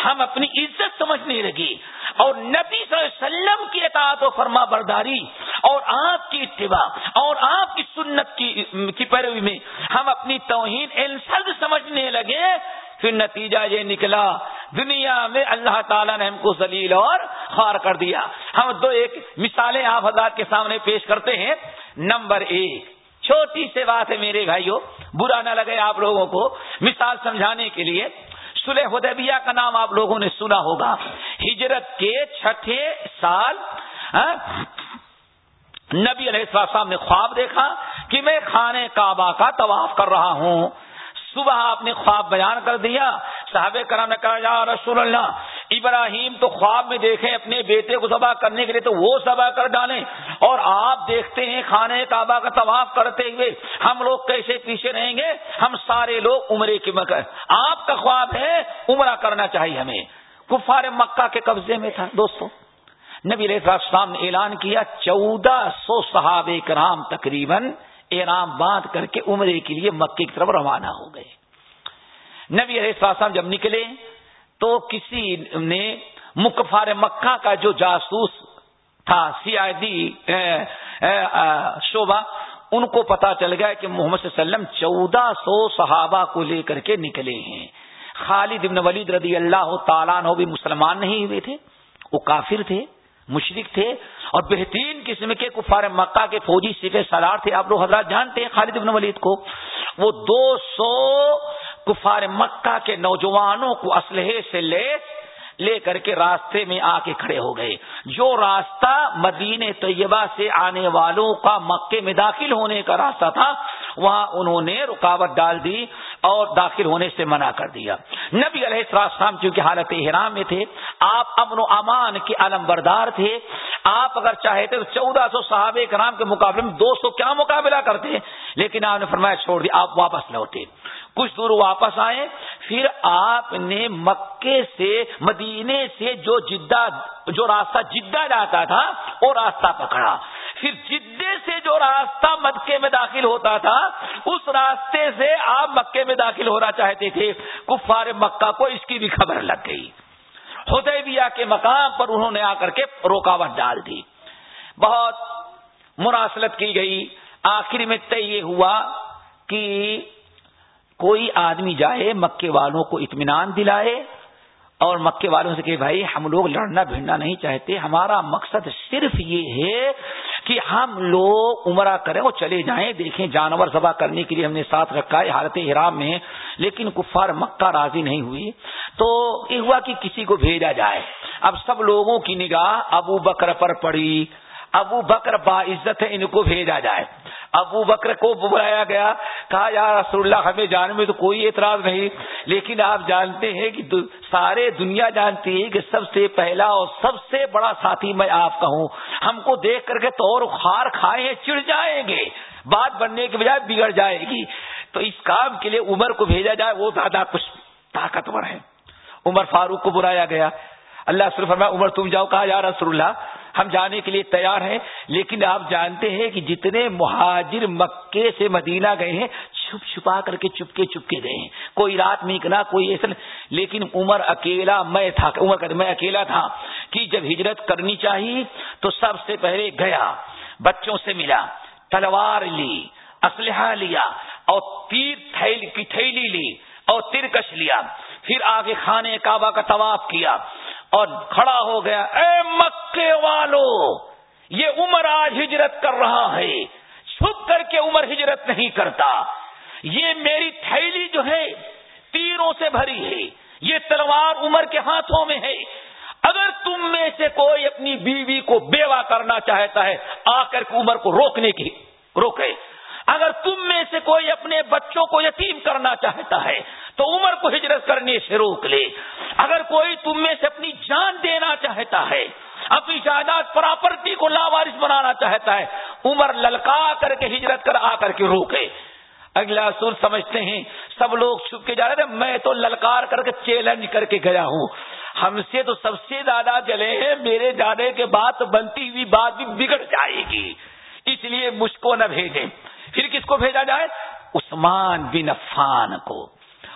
ہم اپنی عزت سمجھنے لگے اور نبی صلی اللہ علیہ وسلم کی اطاعت و فرما برداری اور آپ کی اتباع اور آپ کی سنت کی پیروی میں ہم اپنی توہین انسد سمجھنے لگے، پھر نتیجہ یہ نکلا، دنیا میں اللہ تعالیٰ نے ہم کو ذلیل اور خوار کر دیا۔ ہم دو ایک مثالیں آپ حضرات کے سامنے پیش کرتے ہیں۔ نمبر ایک چھوٹی سے بات ہے میرے بھائیوں برا نہ لگے آپ لوگوں کو۔ مثال سمجھانے کے لیے سلح حدیبیہ کا نام آپ لوگوں نے سنا ہوگا۔ ہجرت کے چھٹے سال ہاں، نبی علیہ السلام نے خواب دیکھا کہ میں خانے کعبہ کا طواف کر رہا ہوں۔ صبح آپ نے خواب بیان کر دیا۔ صحابہ کرام نے کہا، یا رسول اللہ، ابراہیم تو خواب میں دیکھیں، اپنے بیٹے کو سبا کرنے کے لیے تو وہ سبا کر ڈالیں۔ اور آپ دیکھتے ہیں خانے کعبہ کا طواف کرتے ہوئے ہم لوگ کیسے پیچھے رہیں گے؟ ہم سارے لوگ عمرے کی مکر آپ کا خواب ہے عمرہ کرنا چاہیے ہمیں۔ کفار مکہ کے قبضے میں تھا۔ دوستوں نبی علیہ السلام نے اعلان کیا، چودہ سو صحابہ کرام تقریباً احرام باندھ کر کے عمرے کے لیے مکے کی طرف روانہ ہو گئے۔ نبی علیہ السلام جب نکلے تو کسی نے مکفار مکہ کا جو جاسوس تھا سی آئی ڈی شعبہ، ان کو پتا چل گیا کہ محمد صلی اللہ علیہ وسلم چودہ سو صحابہ کو لے کر کے نکلے ہیں۔ خالد ابن ولید رضی اللہ تعالیٰ بھی مسلمان نہیں ہوئے تھے، وہ کافر تھے۔ مشرق تھے اور بہترین قسم کے کفار مکہ کے فوجی سپہ سالار تھے۔ آپ لوگ حضرات جانتے ہیں خالد ابن ولید کو۔ وہ دو سو کفار مکہ کے نوجوانوں کو اسلحے سے لیس لے کر کے راستے میں آ کے کھڑے ہو گئے۔ جو راستہ مدین طیبہ سے آنے والوں کا مکے میں داخل ہونے کا راستہ تھا، وہاں انہوں نے رکاوٹ ڈال دی اور داخل ہونے سے منع کر دیا۔ نبی علیہ السلام چونکہ حالت احرام میں تھے، آپ امن و امان کے علم بردار تھے۔ آپ اگر چاہے تھے تو چودہ سو صحابہ کرام کے مقابلے میں دو سو کیا مقابلہ کرتے، لیکن آپ نے فرمایا چھوڑ دیا، آپ واپس لوٹے۔ کچھ دور واپس آئے پھر آپ نے مکے سے مدینے سے جو جدہ، جو راستہ جدہ جاتا تھا، وہ راستہ پکڑا۔ پھر جدے سے جو راستہ مکے میں داخل ہوتا تھا، اس راستے سے آپ مکے میں داخل ہونا چاہتے تھے۔ کفار مکہ کو اس کی بھی خبر لگ گئی۔ حدیبیہ کے مقام پر انہوں نے آ کر کے روکاوٹ ڈال دی۔ بہت مراسلت کی گئی۔ آخر میں طے یہ ہوا کہ کوئی آدمی جائے مکے والوں کو اطمینان دلائے اور مکے والوں سے کہ بھائی، ہم لوگ لڑنا بھیڑنا نہیں چاہتے، ہمارا مقصد صرف یہ ہے کہ ہم لوگ عمرہ کریں اور چلے جائیں۔ دیکھیں، جانور ذبح کرنے کے لیے ہم نے ساتھ رکھا ہے حالت حرام میں، لیکن کفار مکہ راضی نہیں ہوئی تو یہ ہوا کہ کسی کو بھیجا جائے۔ اب سب لوگوں کی نگاہ ابو بکر پر پڑی۔ ابو بکر با عزت ہے، ان کو بھیجا جائے۔ ابو بکر کو بلایا گیا، کہا، یا رسول اللہ، ہمیں جانے میں تو کوئی اعتراض نہیں، لیکن آپ جانتے ہیں کہ سارے دنیا جانتی ہے کہ سب سے پہلا اور سب سے بڑا ساتھی میں آپ کا ہوں۔ ہم کو دیکھ کر کے تو اور خار کھائے ہیں، چڑ جائیں گے۔ بات بننے کے بجائے بگڑ جائے گی۔ تو اس کام کے لیے عمر کو بھیجا جائے، وہ زیادہ کچھ طاقتور ہے۔ عمر فاروق کو بلایا گیا۔ اللہ صرف عمر تم جاؤ، کہا، یا رسول اللہ ہم جانے کے لیے تیار ہیں، لیکن آپ جانتے ہیں کہ جتنے مہاجر مکے سے مدینہ گئے ہیں، چھپ چھپا کر کے چپکے چپکے گئے ہیں۔ کوئی رات میں اکنا کوئی ایسا لیکن عمر اکیلا، میں تھا، عمر میں اکیلا تھا کہ جب ہجرت کرنی چاہیے تو سب سے پہلے گیا، بچوں سے ملا، تلوار لی، اسلحہ لیا اور تیر کی تھیلی لی اور ترکش لیا۔ پھر آگے کھانے کعبہ کا طواف کیا۔ اور کھڑا ہو گیا، اے مکے والو، یہ عمر آج ہجرت کر رہا ہے۔ چھپ کر کے عمر ہجرت نہیں کرتا۔ یہ میری تھیلی جو ہے، تیروں سے بھری ہے۔ یہ تلوار عمر کے ہاتھوں میں ہے۔ اگر تم میں سے کوئی اپنی بیوی کو بیوہ کرنا چاہتا ہے، آ کر کے عمر کو روکنے کی، روکے۔ اگر تم میں سے کوئی اپنے بچوں کو یتیم کرنا چاہتا ہے، تو عمر کو ہجرت کرنے سے روک لے۔ اگر کوئی تم میں سے اپنی جان دینا چاہتا ہے، اپنی جائیداد پراپرٹی کو لاوارث بنانا چاہتا ہے، عمر للکا کر کے ہجرت کر آ کر کے روکے۔ اگلا سر سمجھتے ہیں، سب لوگ چھپ کے جا رہے تھے، میں تو للکار کر کے چیلنج کر کے گیا ہوں۔ ہم سے تو سب سے زیادہ جلے ہیں، میرے جانے کے بعد بنتی ہوئی بات بھی بگڑ جائے گی۔ اس لیے مجھ کو نہ بھیجیں۔ کس کو بھیجا جائے؟ عثمان بن عفان کو۔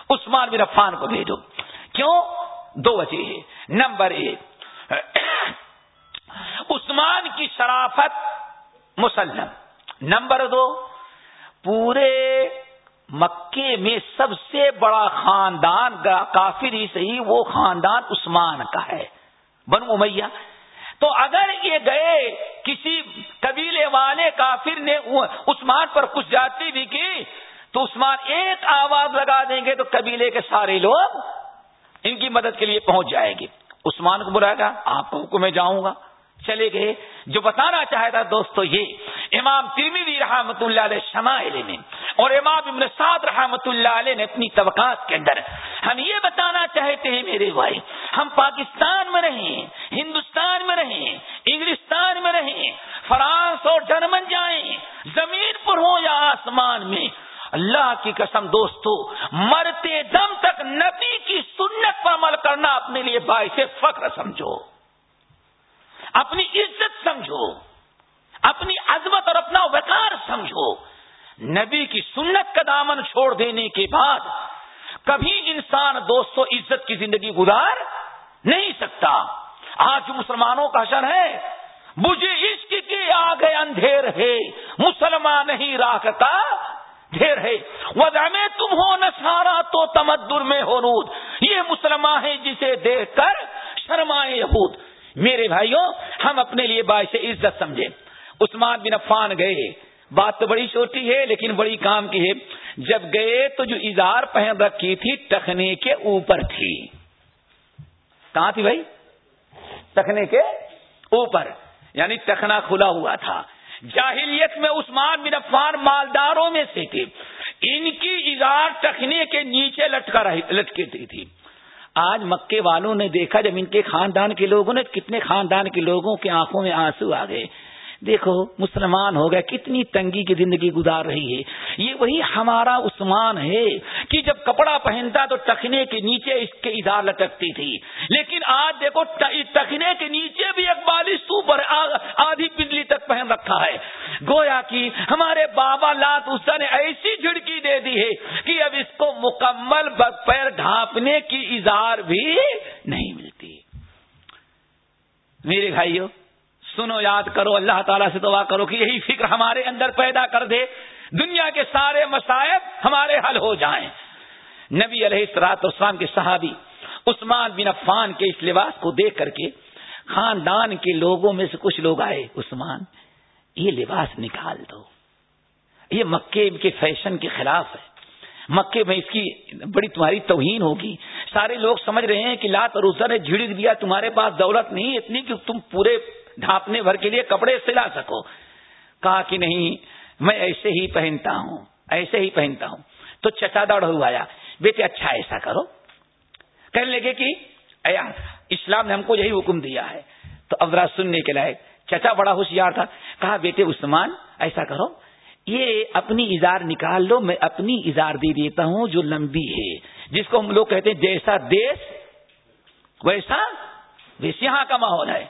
عثمان بن عفان کو بھیجو۔ کیوں؟ دو وجہ ہے نمبر ایک، عثمان کی شرافت مسلم۔ نمبر دو، پورے مکے میں سب سے بڑا خاندان، کافر ہی صحیح، وہ خاندان عثمان کا ہے۔ بنو امیہ تو اگر یہ گئے کسی قبیلے والے کافر نے عثمان پر کچھ جاتی بھی کی، تو عثمان ایک آواز لگا دیں گے تو قبیلے کے سارے لوگ ان کی مدد کے لیے پہنچ جائے گے۔ عثمان کو بلائے گا آپ کو حکم میں جاؤں گا۔ چلے گئے۔ جو بتانا چاہتا دوستو یہ، امام ترمیدی رحمت اللہ علیہ شمائل میں اور امام ابن سعد رحمت اللہ علیہ نے اپنی طبقات کے اندر ہم یہ بتانا چاہتے ہیں میرے بھائی، ہم پاکستان میں رہیں، ہندوستان میں رہیں، انگلستان میں رہیں، فرانس اور جرمن جائیں، زمین پر ہو یا آسمان میں، اللہ کی قسم دوستو، مرتے دم تک نبی کی سنت پر عمل کرنا اپنے لیے باعث فخر سمجھو۔ اپنی عزت سمجھو، اپنی عظمت اور اپنا وقار سمجھو۔ نبی کی سنت کا دامن چھوڑ دینے کے بعد کبھی انسان دوستو عزت کی زندگی گزار نہیں سکتا۔ آج مسلمانوں کا شر ہے، مجھے عشق کی آگے اندھیر ہے، مسلمان نہیں راکتا ڈھیر ہے۔ وضع میں تم ہو نسارا تو تمدر میں ہو رود۔ یہ مسلمان ہے جسے دیکھ کر شرمائے یہود۔ میرے بھائیوں، ہم اپنے لیے باعث عزت سمجھے۔ عثمان بن عفان گئے۔ بات تو بڑی چھوٹی ہے، لیکن بڑی کام کی ہے۔ جب گئے تو جو اظہار پہن رکھی تھی، ٹخنے کے اوپر تھی۔ کہاں تھی بھائی؟ ٹخنے کے اوپر۔ یعنی ٹخنا کھلا ہوا تھا۔ جاہلیت میں عثمان بن عفان مالداروں میں سے تھے۔ ان کی اظہار ٹخنے کے نیچے لٹکا لٹکتی تھی۔ آج مکے والوں نے دیکھا جب ان کے خاندان کے لوگوں نے کتنے خاندان کے لوگوں کے آنکھوں میں آنسو آ گئے۔ دیکھو مسلمان ہو گئے، کتنی تنگی کی زندگی گزار رہی ہے۔ یہ وہی ہمارا عثمان ہے کہ جب کپڑا پہنتا تو ٹکنے کے نیچے اس کے ادار لٹکتی تھی۔ لیکن آج دیکھو ٹکنے کے نیچے بھی ایک بالش سوپر آدھی پنڈلی تک پہن رکھا ہے۔ گویا کی ہمارے بابا لات اس نے ایسی جھڑکی دے دی ہے کہ اب اس کو مکمل پیر ڈھانپنے کی اظہار بھی نہیں ملتی۔ میرے بھائیوں سنو، یاد کرو، اللہ تعالیٰ سے دعا کرو کہ یہی فکر ہمارے اندر پیدا کر دے، دنیا کے سارے مسائب ہمارے حل ہو جائیں۔ نبی علیہ السلاط اسلام کے صحابی عثمان بن عفان کے اس لباس کو دیکھ کر کے خاندان کے لوگوں میں سے کچھ لوگ آئے، عثمان، یہ لباس نکال دو۔ یہ مکے کے فیشن کے خلاف ہے۔ مکے میں اس کی بڑی تمہاری توہین ہوگی۔ سارے لوگ سمجھ رہے ہیں کہ لات اور نے جھڑک دیا، تمہارے پاس دولت نہیں، اتنی کہ تم پورے ڈھانپنے بھر کے لیے کپڑے سلا سکو کہا کہ نہیں، میں ایسے ہی پہنتا ہوں، ایسے ہی پہنتا ہوں۔ تو چچا دوڑ آیا، بیٹے اچھا ایسا کرو۔ کہنے لگے کہ اسلام نے ہم کو یہی حکم دیا ہے۔ تو ابرا سننے کے لائق، چچا بڑا ہوشیار تھا۔ کہا، بیٹے عثمان، ایسا کرو۔ یہ اپنی اظہار نکال لو، میں اپنی اظہار دے دیتا ہوں جو لمبی ہے، جس کو ہم لوگ کہتے ہیں جیسا دیش ویسا، ویسے یہاں کا ماحول ہے۔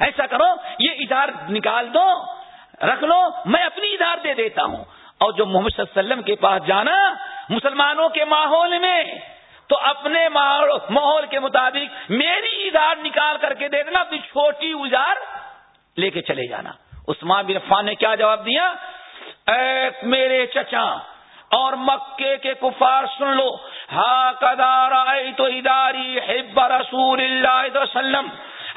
ایسا کرو، یہ ادار نکال دو، رکھ لو، میں اپنی ادار دے دیتا ہوں۔ اور جو محمد صلی اللہ علیہ وسلم کے پاس جانا مسلمانوں کے ماحول میں، تو اپنے ماحول کے مطابق میری ادار نکال کر کے دے دینا، اپنی چھوٹی ادار لے کے چلے جانا۔ عثمان بن عفان نے کیا جواب دیا؟ اے میرے چچا، اور مکے کے کفار سن لو۔ ہا کدار آئی تو اداری حب رسول اللہ وسلم۔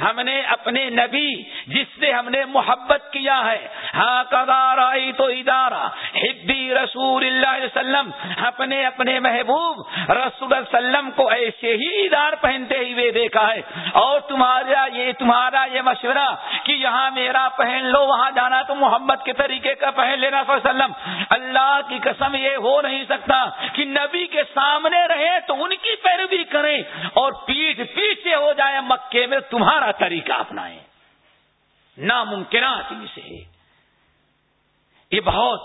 ہم نے اپنے نبی جس سے ہم نے محبت کیا ہے۔ ہاں کدار آئی تو ادارہ ہبی رسول اللہ علیہ وسلم۔ اپنے اپنے محبوب رسول وسلم کو ایسے ہی ادار پہنتے ہوئے دیکھا ہے۔ اور تمہارا یہ تمہارا یہ مشورہ کہ یہاں میرا پہن لو، وہاں جانا تو محمد کے طریقے کا پہن لینا وسلم۔ اللہ کی قسم یہ ہو نہیں سکتا کہ نبی کے سامنے رہے تو ان کی پیروی کریں اور پیٹ پیچھے ہو جائے مکے میں تمہارا طریقہ اپنائیں۔ ناممکنات میں سے۔ یہ بہت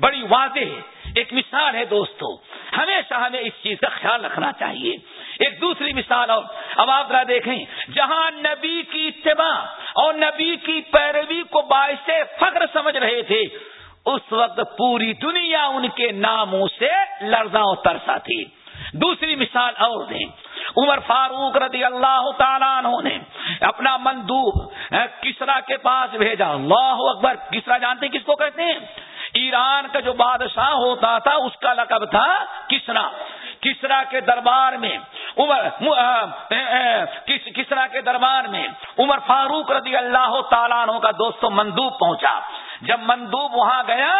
بڑی واضح ہے ایک مثال ہے دوستو۔ ہمیشہ ہمیں اس چیز کا خیال رکھنا چاہیے۔ ایک دوسری مثال اور اب آپ ذرا دیکھیں۔ جہاں نبی کی اتباع اور نبی کی پیروی کو باعث فخر سمجھ رہے تھے، اس وقت پوری دنیا ان کے ناموں سے لرزاں و ترسا تھی۔ دوسری مثال اور دیں۔ عمر فاروق رضی اللہ تعالیٰ عنہ نے اپنا مندوب کسرا کے پاس بھیجا؟ اللہ اکبر کسرا جانتے کس کو کہتے ہیں؟ ایران کا جو بادشاہ ہوتا تھا، اس کا لقب تھا کسرا کسرا کے دربار میں؟ عمر کسرا کے دربار میں؟ عمر فاروق رضی اللہ تعالیٰ عنہ کا دوستوں مندوب پہنچا۔ جب مندوب وہاں گیا،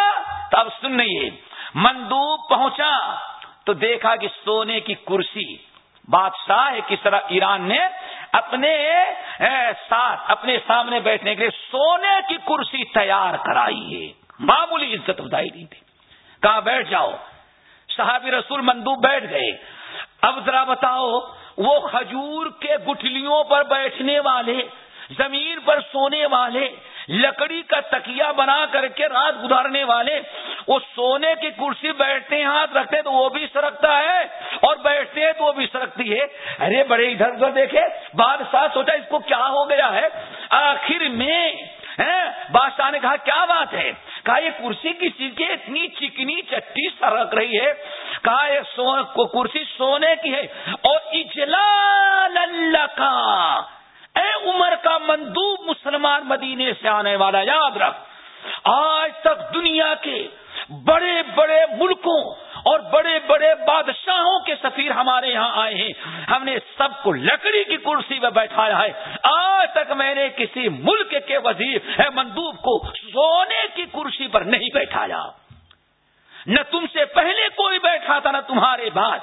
تب سنیے، مندوب پہنچا تو دیکھا کہ سونے کی کرسی، بادشاہ کس طرح ایران نے اپنے ساتھ، اپنے سامنے بیٹھنے کے لیے سونے کی کرسی تیار کرائی ہے۔ معمولی عزت بدائی نہیں تھی۔ کہاں بیٹھ جاؤ؟ صحابی رسول مندوب بیٹھ گئے۔ اب ذرا بتاؤ، وہ کھجور کے گٹھلیوں پر بیٹھنے والے، زمین پر سونے والے لکڑی کا تکیا بنا کر کے رات گزارنے والے وہ سونے کی کرسی بیٹھتے ہیں، ہاتھ رکھتے تو وہ بھی سرکتا ہے اور بیٹھتے ہیں تو وہ بھی سرکتی ہے۔ ارے بڑے ادھر ادھر دیکھے، بادشاہ سوچا اس کو کیا ہو گیا ہے؟ آخر میں بادشاہ نے کہا، کیا بات ہے؟ کہا، یہ کرسی کی چیز اتنی چکنی چٹی سرک رہی ہے۔ کہا، یہ کرسی سونے کی ہے۔ اور اجلال اللہ کا اے عمر کا مندوب مسلمان مدینے سے آنے والا یاد رکھ۔ آج تک دنیا کے بڑے بڑے ملکوں اور بڑے بڑے بادشاہوں کے سفیر ہمارے یہاں آئے ہیں۔ ہم نے سب کو لکڑی کی کرسی میں بیٹھایا ہے۔ آج تک میں نے کسی ملک کے وزیر مندوب کو سونے کی کرسی پر نہیں بیٹھایا۔ نہ تم سے پہلے کوئی بیٹھا تھا، نہ تمہارے بعد۔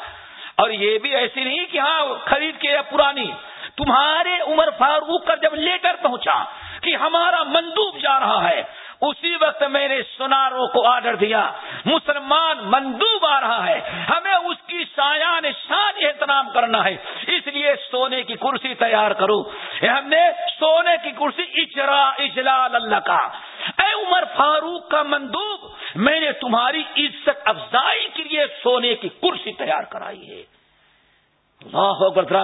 اور یہ بھی ایسی نہیں کہ ہاں خرید کے پرانی۔ تمہارے عمر فاروق کا جب لیٹر پہنچا کہ ہمارا مندوب جا رہا ہے، اسی وقت میں نے سناروں کو آرڈر دیا۔ مسلمان مندوب آ رہا ہے۔ ہمیں اس کی سایان شان احترام کرنا ہے۔ اس لیے سونے کی کرسی تیار کرو۔ ہم نے سونے کی کرسی اجرا اجلال اللہ کا۔ اے عمر فاروق کا مندوب، میں نے تمہاری عزت افزائی کے لیے سونے کی کرسی تیار کرائی ہے۔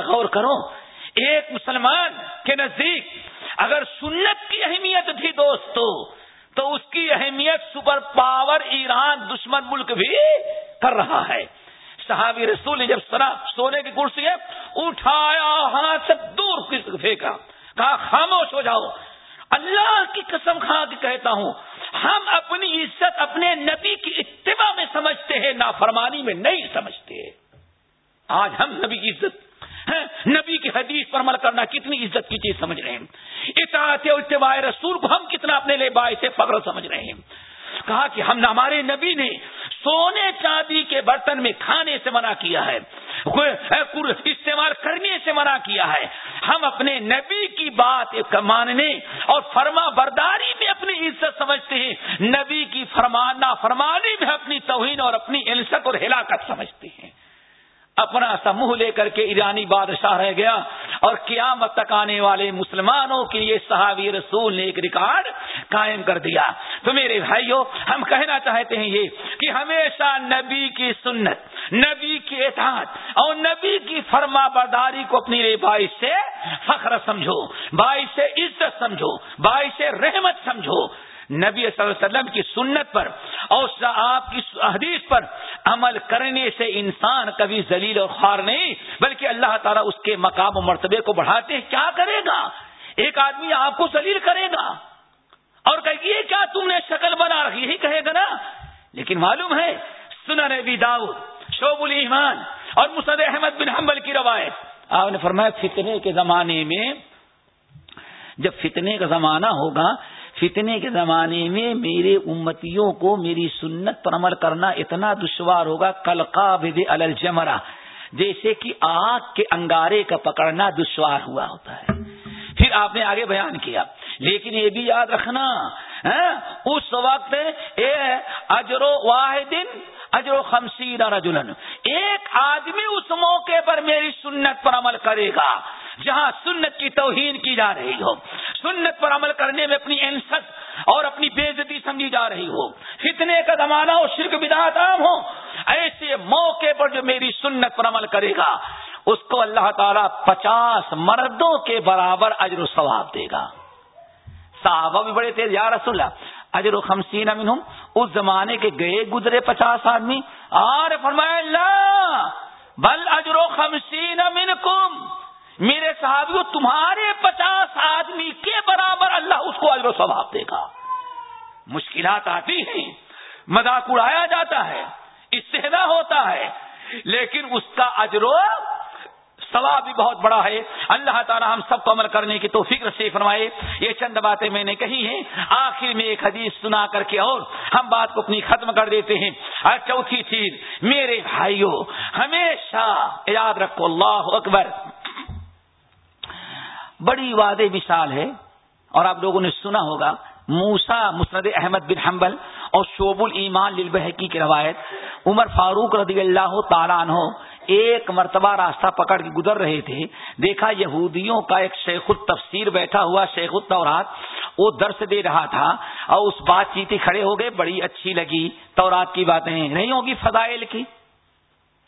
غور کرو۔ ایک مسلمان کے نزدیک اگر سنت کی اہمیت تھی دوستو تو اس کی اہمیت سپر پاور ایران دشمن ملک بھی کر رہا ہے۔ صحابی رسول نے جب سنا، سونے کی کرسی ہے، اٹھایا ہاتھ سے دور پھینکا، کہا، خاموش ہو جاؤ۔ اللہ کی قسم کھا کے کہتا ہوں، ہم اپنی عزت اپنے نبی کی اتباع میں سمجھتے ہیں، نافرمانی میں نہیں سمجھتے۔ آج ہم نبی کی عزت نبی کی حدیث پر عمل کرنا کتنی عزت کی چیز سمجھ رہے ہیں؟ اطاعت اتباع رسول کو ہم کتنا اپنے لیے باعث فخر سمجھ رہے ہیں؟ کہا کہ ہم ہمارے نبی نے سونے چاندی کے برتن میں کھانے سے منع کیا ہے۔ استعمال کرنے سے منع کیا ہے۔ ہم اپنے نبی کی بات ماننے اور فرما برداری میں اپنی عزت سمجھتے ہیں۔ نبی کی فرمانا فرمانی میں اپنی توہین اور اپنی انسط اور ہلاکت سمجھتے ہیں۔ اپنا سموہ لے کر کے ایرانی بادشاہ رہ گیا اور قیامت تک آنے والے مسلمانوں کے لیے صحابی رسول نے ایک ریکارڈ قائم کر دیا۔ تو میرے بھائیوں ہم کہنا چاہتے ہیں یہ کہ ہمیشہ نبی کی سنت، نبی کی اطاعت اور نبی کی فرما برداری کو اپنی باعث سے فخر سمجھو، باعث سے عزت سمجھو، باعث سے رحمت سمجھو۔ نبی صلی اللہ علیہ وسلم کی سنت پر اور آپ کی حدیث پر عمل کرنے سے انسان کبھی ذلیل اور خوار نہیں، بلکہ اللہ تعالیٰ اس کے مقام و مرتبے کو بڑھاتے ہیں۔ کیا کرے گا؟ ایک آدمی آپ کو ذلیل کرے گا؟ اور کہ کیا تم نے شکل بنا رکھی؟ یہی کہے گا نا۔ لیکن معلوم ہے سنا نبی داؤد، شعب المان اور مسد احمد بن حنبل کی روایت۔ آپ نے فرمایا، فتنے کے زمانے میں، جب فتنے کا زمانہ ہوگا فتنے کے زمانے میں میرے امتیوں کو میری سنت پر عمل کرنا اتنا دشوار ہوگا، کل قابض الجمرا جیسے کہ آگ کے انگارے کا پکڑنا دشوار ہوا ہوتا ہے۔ پھر آپ نے آگے بیان کیا۔ لیکن یہ بھی یاد رکھنا ہاں، اس وقت اجر و واحد اجر و خمسی رجولن ایک آدمی اس موقع پر میری سنت پر عمل کرے گا۔ جہاں سنت کی توہین کی جا رہی ہو، سنت پر عمل کرنے میں اپنی انسط اور اپنی بےزتی سمجھی جا رہی ہو۔ فتنے کا زمانہ اور شرک بدعت عام ہو۔ ایسے موقع پر جو میری سنت پر عمل کرے گا، اس کو اللہ تعالیٰ پچاس مردوں کے برابر اجر و ثواب دے گا۔ صحابہ بھی بڑے تیز یا رسول اللہ، اجر و خمسین امن اس زمانے کے گئے گزرے پچاس آدمی اور فرمایا اللہ بل اجر و خمسین امن میرے صحابیوں تمہارے پچاس آدمی کے برابر اللہ اس کو اجر و ثواب دے گا۔ مشکلات آتی ہیں، مذاق اڑایا جاتا ہے استحدا ہوتا ہے، لیکن اس کا اجر و ثواب بھی بہت بڑا ہے۔ اللہ تعالی ہم سب کو عمل کرنے کی توفیق سے فرمائے۔ یہ چند باتیں میں نے کہی ہیں۔ آخر میں ایک حدیث سنا کر کے اور ہم بات کو اپنی ختم کر دیتے ہیں۔ اور چوتھی چیز، میرے بھائیوں ہمیشہ یاد رکھو، اللہ اکبر۔ بڑی واد مثال ہے اور آپ لوگوں نے سنا ہوگا موسا مسند احمد بن حنبل اور شعب المان للبحقی کی روایت۔ عمر فاروق رضی اللہ تعالیٰ عنہ ایک مرتبہ راستہ پکڑ کے گزر رہے تھے۔ دیکھا یہودیوں کا ایک شیخ التفسیر بیٹھا ہوا، شیخ التورات، وہ درس دے رہا تھا اور اس بات چیتی کھڑے ہو گئے، بڑی اچھی لگی۔ تورات کی باتیں نہیں ہوگی فضائل کی۔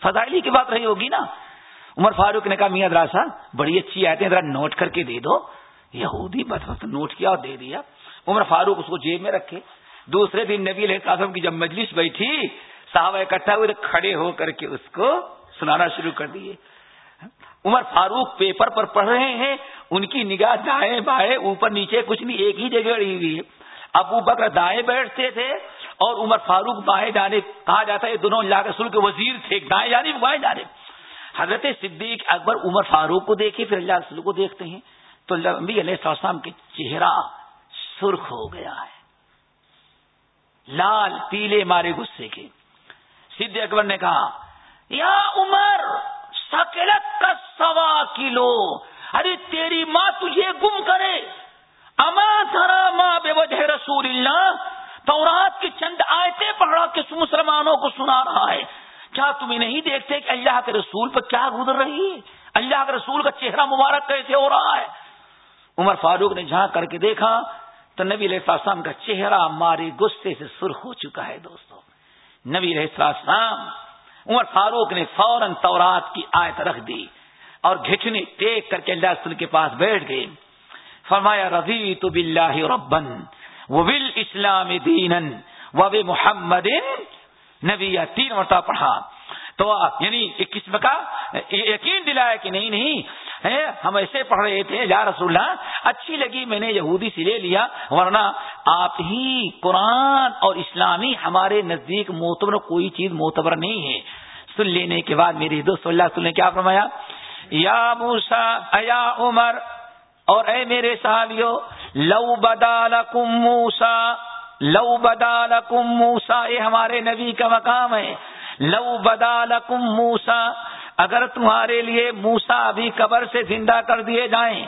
فضائلی کی بات رہی ہوگی نا۔ عمر فاروق نے کہا، میاں دراسا بڑی اچھی آئے ذرا نوٹ کر کے دے دو۔ یہودی بس نوٹ کیا اور دے دیا۔ عمر فاروق اس کو جیب میں رکھے۔ دوسرے دن نبی علیہ کی جب مجلس بیٹھی صاحب اکٹھا ہوئے کھڑے ہو کر کے اس کو سنانا شروع کر دیے۔ عمر فاروق پیپر پر پڑھ رہے ہیں، ان کی نگاہ دائیں بائیں اوپر نیچے کچھ نہیں، ایک ہی جگہ رہی ہوئی ابو بکر دائیں بیٹھتے تھے اور عمر فاروق بائیں جانے کہا جاتا ہے دونوں اللہ رسول کے وزیر تھے دائیں جانے بائیں جانے حضرت صدیق اکبر عمر فاروق کو دیکھے پھر اللہ رسول کو دیکھتے ہیں، تو نبی علیہ السلام کے چہرہ سرخ ہو گیا ہے۔ لال پیلے مارے غصے کے۔ سدھ اکبر نے کہا، یا عمر سکلت کا سوا کلو۔ ارے، تیری ماں تجھے گم کرے۔ اما سرا ماں بے وجہ رسول اللہ۔ تورات کی چند آیتیں پڑھا کے مسلمانوں کو سنا رہا ہے۔ کیا تمہیں نہیں دیکھتے کہ اللہ کے رسول پر کیا گزر رہی ہے؟ اللہ کے رسول کا چہرہ مبارک کیسے ہو رہا ہے؟ عمر فاروق نے جہاں کر کے دیکھا تو نبی علیہ السلام کا چہرہ مارے غصے سے سرخ ہو چکا ہے دوستو۔ نبی علیہ السلام، عمر فاروق نے فوراً تورات کی آیت رکھ دی اور گھٹنے ٹیک کر کے اللہ رسول کے پاس بیٹھ گئے۔ فرمایا رضی تو بلّہ ربن وہ بل اسلام دین و محمد نبی یا تین مرتبہ پڑھا۔ تو یعنی ایک قسم کا؟ یقین دلایا کہ نہیں نہیں ہم ایسے پڑھ رہے تھے، یا رسول اللہ، اچھی لگی، میں نے یہودی سے لے لیا، ورنہ آپ ہی قرآن اور اسلامی ہمارے نزدیک معتبر کوئی چیز معتبر نہیں ہے۔ سن لینے کے بعد میری دوست اللہ رسول نے کیا فرمایا؟ یا موسا ایا عمر، اور اے میرے صحابیوں لو بدال موسا لو بدال موسا یہ ہمارے نبی کا مقام ہے۔ لو بدال موسا اگر تمہارے لیے موسا ابھی قبر سے زندہ کر دیے جائیں۔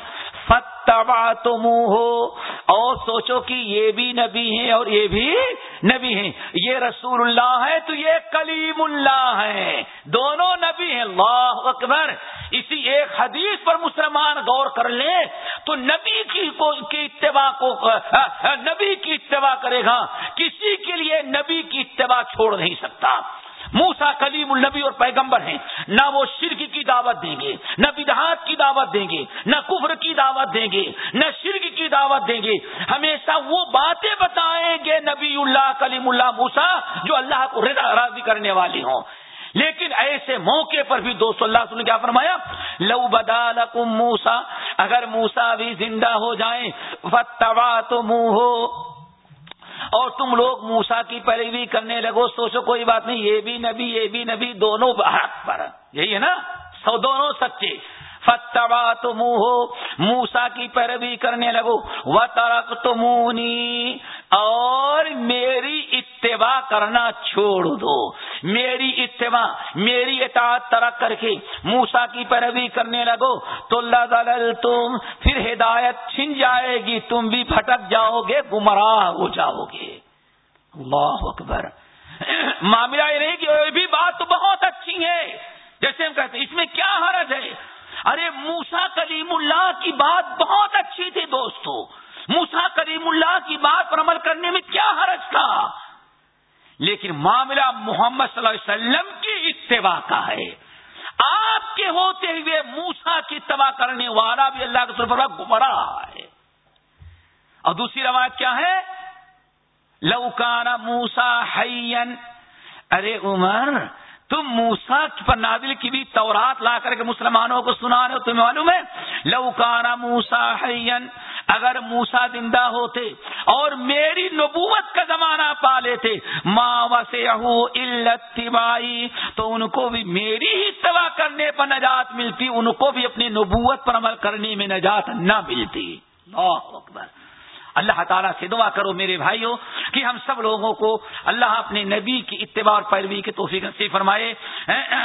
فتبا تم ہو اور سوچو کہ یہ بھی نبی ہیں اور یہ بھی نبی ہیں۔ یہ رسول اللہ ہے تو یہ کلیم اللہ ہے دونوں نبی ہیں۔ اللہ اکبر۔ اسی ایک حدیث پر مسلمان غور کر لے تو نبی کی کو کی اتباع کو نبی کی اتباع کرے گا۔ کسی کے لیے نبی کی اتباع چھوڑ نہیں سکتا۔ موسا کلیم النبی اور پیغمبر ہیں۔ نہ وہ شرک کی دعوت دیں گے، نہ بدہات کی دعوت دیں گے، نہ کفر کی دعوت دیں گے، نہ شرک کی دعوت دیں گے۔ ہمیشہ وہ باتیں بتائیں گے نبی اللہ، کلیم اللہ موسا جو اللہ کو راضی کرنے والی ہوں۔ لیکن ایسے موقع پر بھی دوست اللہ نے کیا فرمایا؟ لو بدال موسا اگر موسا بھی زندہ ہو جائیں فتوا تو منہ ہو اور تم لوگ موسا کی پیروی کرنے لگو، سوچو کوئی بات نہیں، یہ بھی نبی، یہ بھی نبی، دونوں حق پر یہی ہے نا؟ سو دونوں سچے۔ فتبا تو ہو موسا کی پیروی کرنے لگو۔ و ترک اور میری اتباع کرنا چھوڑ دو۔ میری اتباع، میری اطاعت ترک کر کے موسا کی پیروی کرنے لگو تو اللہ تم پھر ہدایت چھن جائے گی۔ تم بھی پھٹک جاؤ گے، گمراہ ہو جاؤ گے۔ اللہ اکبر۔ معاملہ یہ نہیں کہ یہ بھی بات تو بہت اچھی ہے۔ جیسے ہم کہتے ہیں، اس میں کیا حرج ہے؟ ارے موسا کلیم اللہ کی بات بہت اچھی تھی دوستو۔ موسا کریم اللہ کی بات پر عمل کرنے میں کیا حرج تھا؟ لیکن معاملہ محمد صلی اللہ علیہ وسلم کی اتباع کا ہے۔ آپ کے ہوتے ہوئے موسا کی اتباع کرنے والا بھی اللہ کے سرفراہ گمراہ ہے۔ اور دوسری روایت کیا ہے؟ لوکانا موسا حین ارے عمر، تم موسا پر نادل کی بھی تورات لا کر کے مسلمانوں کو سنا رہے ہو، تمہیں معلوم ہے؟ لوکانا موسا حین اگر موسا زندہ ہوتے اور میری نبوت کا زمانہ پا لیتے ماں وسے تو ان کو بھی میری ہی تباہ کرنے پر نجات ملتی، ان کو بھی اپنی نبوت پر عمل کرنے میں نجات نہ ملتی۔ اللہ اکبر۔ اللہ تعالیٰ سے دعا کرو میرے بھائیوں کہ ہم سب لوگوں کو اللہ اپنے نبی کی اتباع اور پیروی کی توفیق سے فرمائے۔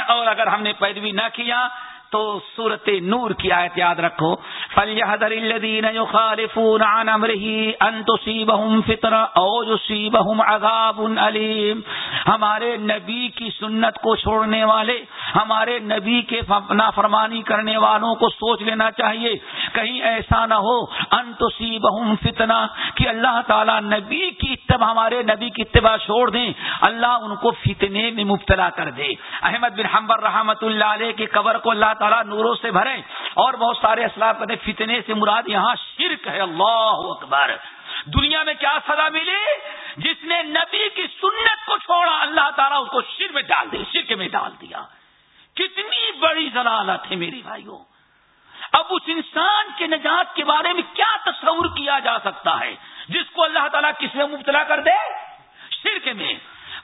اور اگر ہم نے پیروی نہ کیا تو صورت نور کی آیت یاد رکھو۔ فلیحذر الذین یخالفون عن امره ان تصيبهم فتنہ او يصيبهم عذاب علیم ہمارے نبی کی سنت کو چھوڑنے والے، ہمارے نبی کے نافرمانی کرنے والوں کو سوچ لینا چاہیے۔ کہیں ایسا نہ ہو۔ ان تصيبهم فتنہ کہ اللہ تعالی نبی کی اتباع ہمارے نبی کی اتباع چھوڑ دیں۔ اللہ ان کو فتنے میں مبتلا کر دے۔ احمد بن حنبل رحمت اللہ علیہ کے قبر کو اللہ تعالیٰ نوروں سے بھرے اور بہت سارے اسلام کہتے فتنے سے مراد یہاں شرک ہے، اللہ اکبر۔ دنیا میں کیا سزا ملی؟ جس نے نبی کی سنت کو چھوڑا، اللہ تعالیٰ اس کو شر میں ڈال دیا، شرک میں ڈال دیا۔ کتنی بڑی ضلالت ہے میری بھائیوں۔ اب اس انسان کے نجات کے بارے میں کیا تصور کیا جا سکتا ہے؟ جس کو اللہ تعالیٰ کس میں مبتلا کر دے؟ شرک میں۔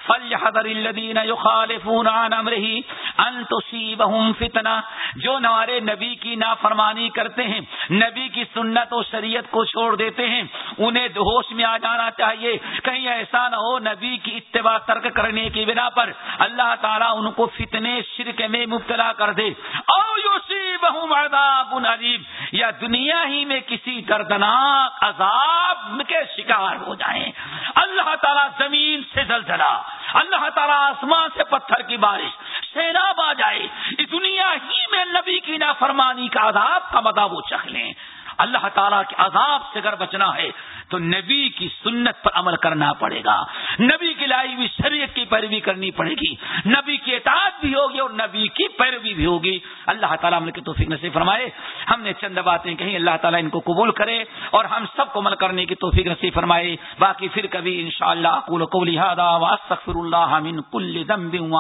فلحذر الذين يخالفون عن امره ان تصيبهم فتنه جو نوارے نبی کی نافرمانی کرتے ہیں، نبی کی سنت و شریعت کو چھوڑ دیتے ہیں، انہیں ہوش میں آ جانا چاہیے۔ کہیں ایسا نہ ہو نبی کی اتباع ترک کرنے کی بنا پر اللہ تعالیٰ ان کو فتنے، شرک میں مبتلا کر دے۔ او یصيبهم عذاب علیم، یا دنیا ہی میں کسی دردناک عذاب کے شکار ہو جائیں۔ اللہ تعالیٰ زمین سے زلزلہ اللہ تعالیٰ آسمان سے پتھر کی بارش، سیلاب آ جائے۔ اس دنیا ہی میں نبی کی نافرمانی کا عذاب کا مدا وہ چکھ لیں۔ اللہ تعالیٰ کے عذاب سے اگر بچنا ہے تو نبی کی سنت پر عمل کرنا پڑے گا۔ نبی کی لائی ہوئی شریعت کی پیروی کرنی پڑے گی۔ نبی کی اطاعت بھی ہوگی اور نبی کی پیروی بھی ہوگی۔ اللہ تعالیٰ عمل کی توفیق نصیب فرمائے۔ ہم نے چند باتیں کہیں، اللہ تعالیٰ ان کو قبول کرے اور ہم سب کو عمل کرنے کی توفیق نصیب فرمائے۔ باقی پھر کبھی ان شاء اللہ جی اللہ کل دم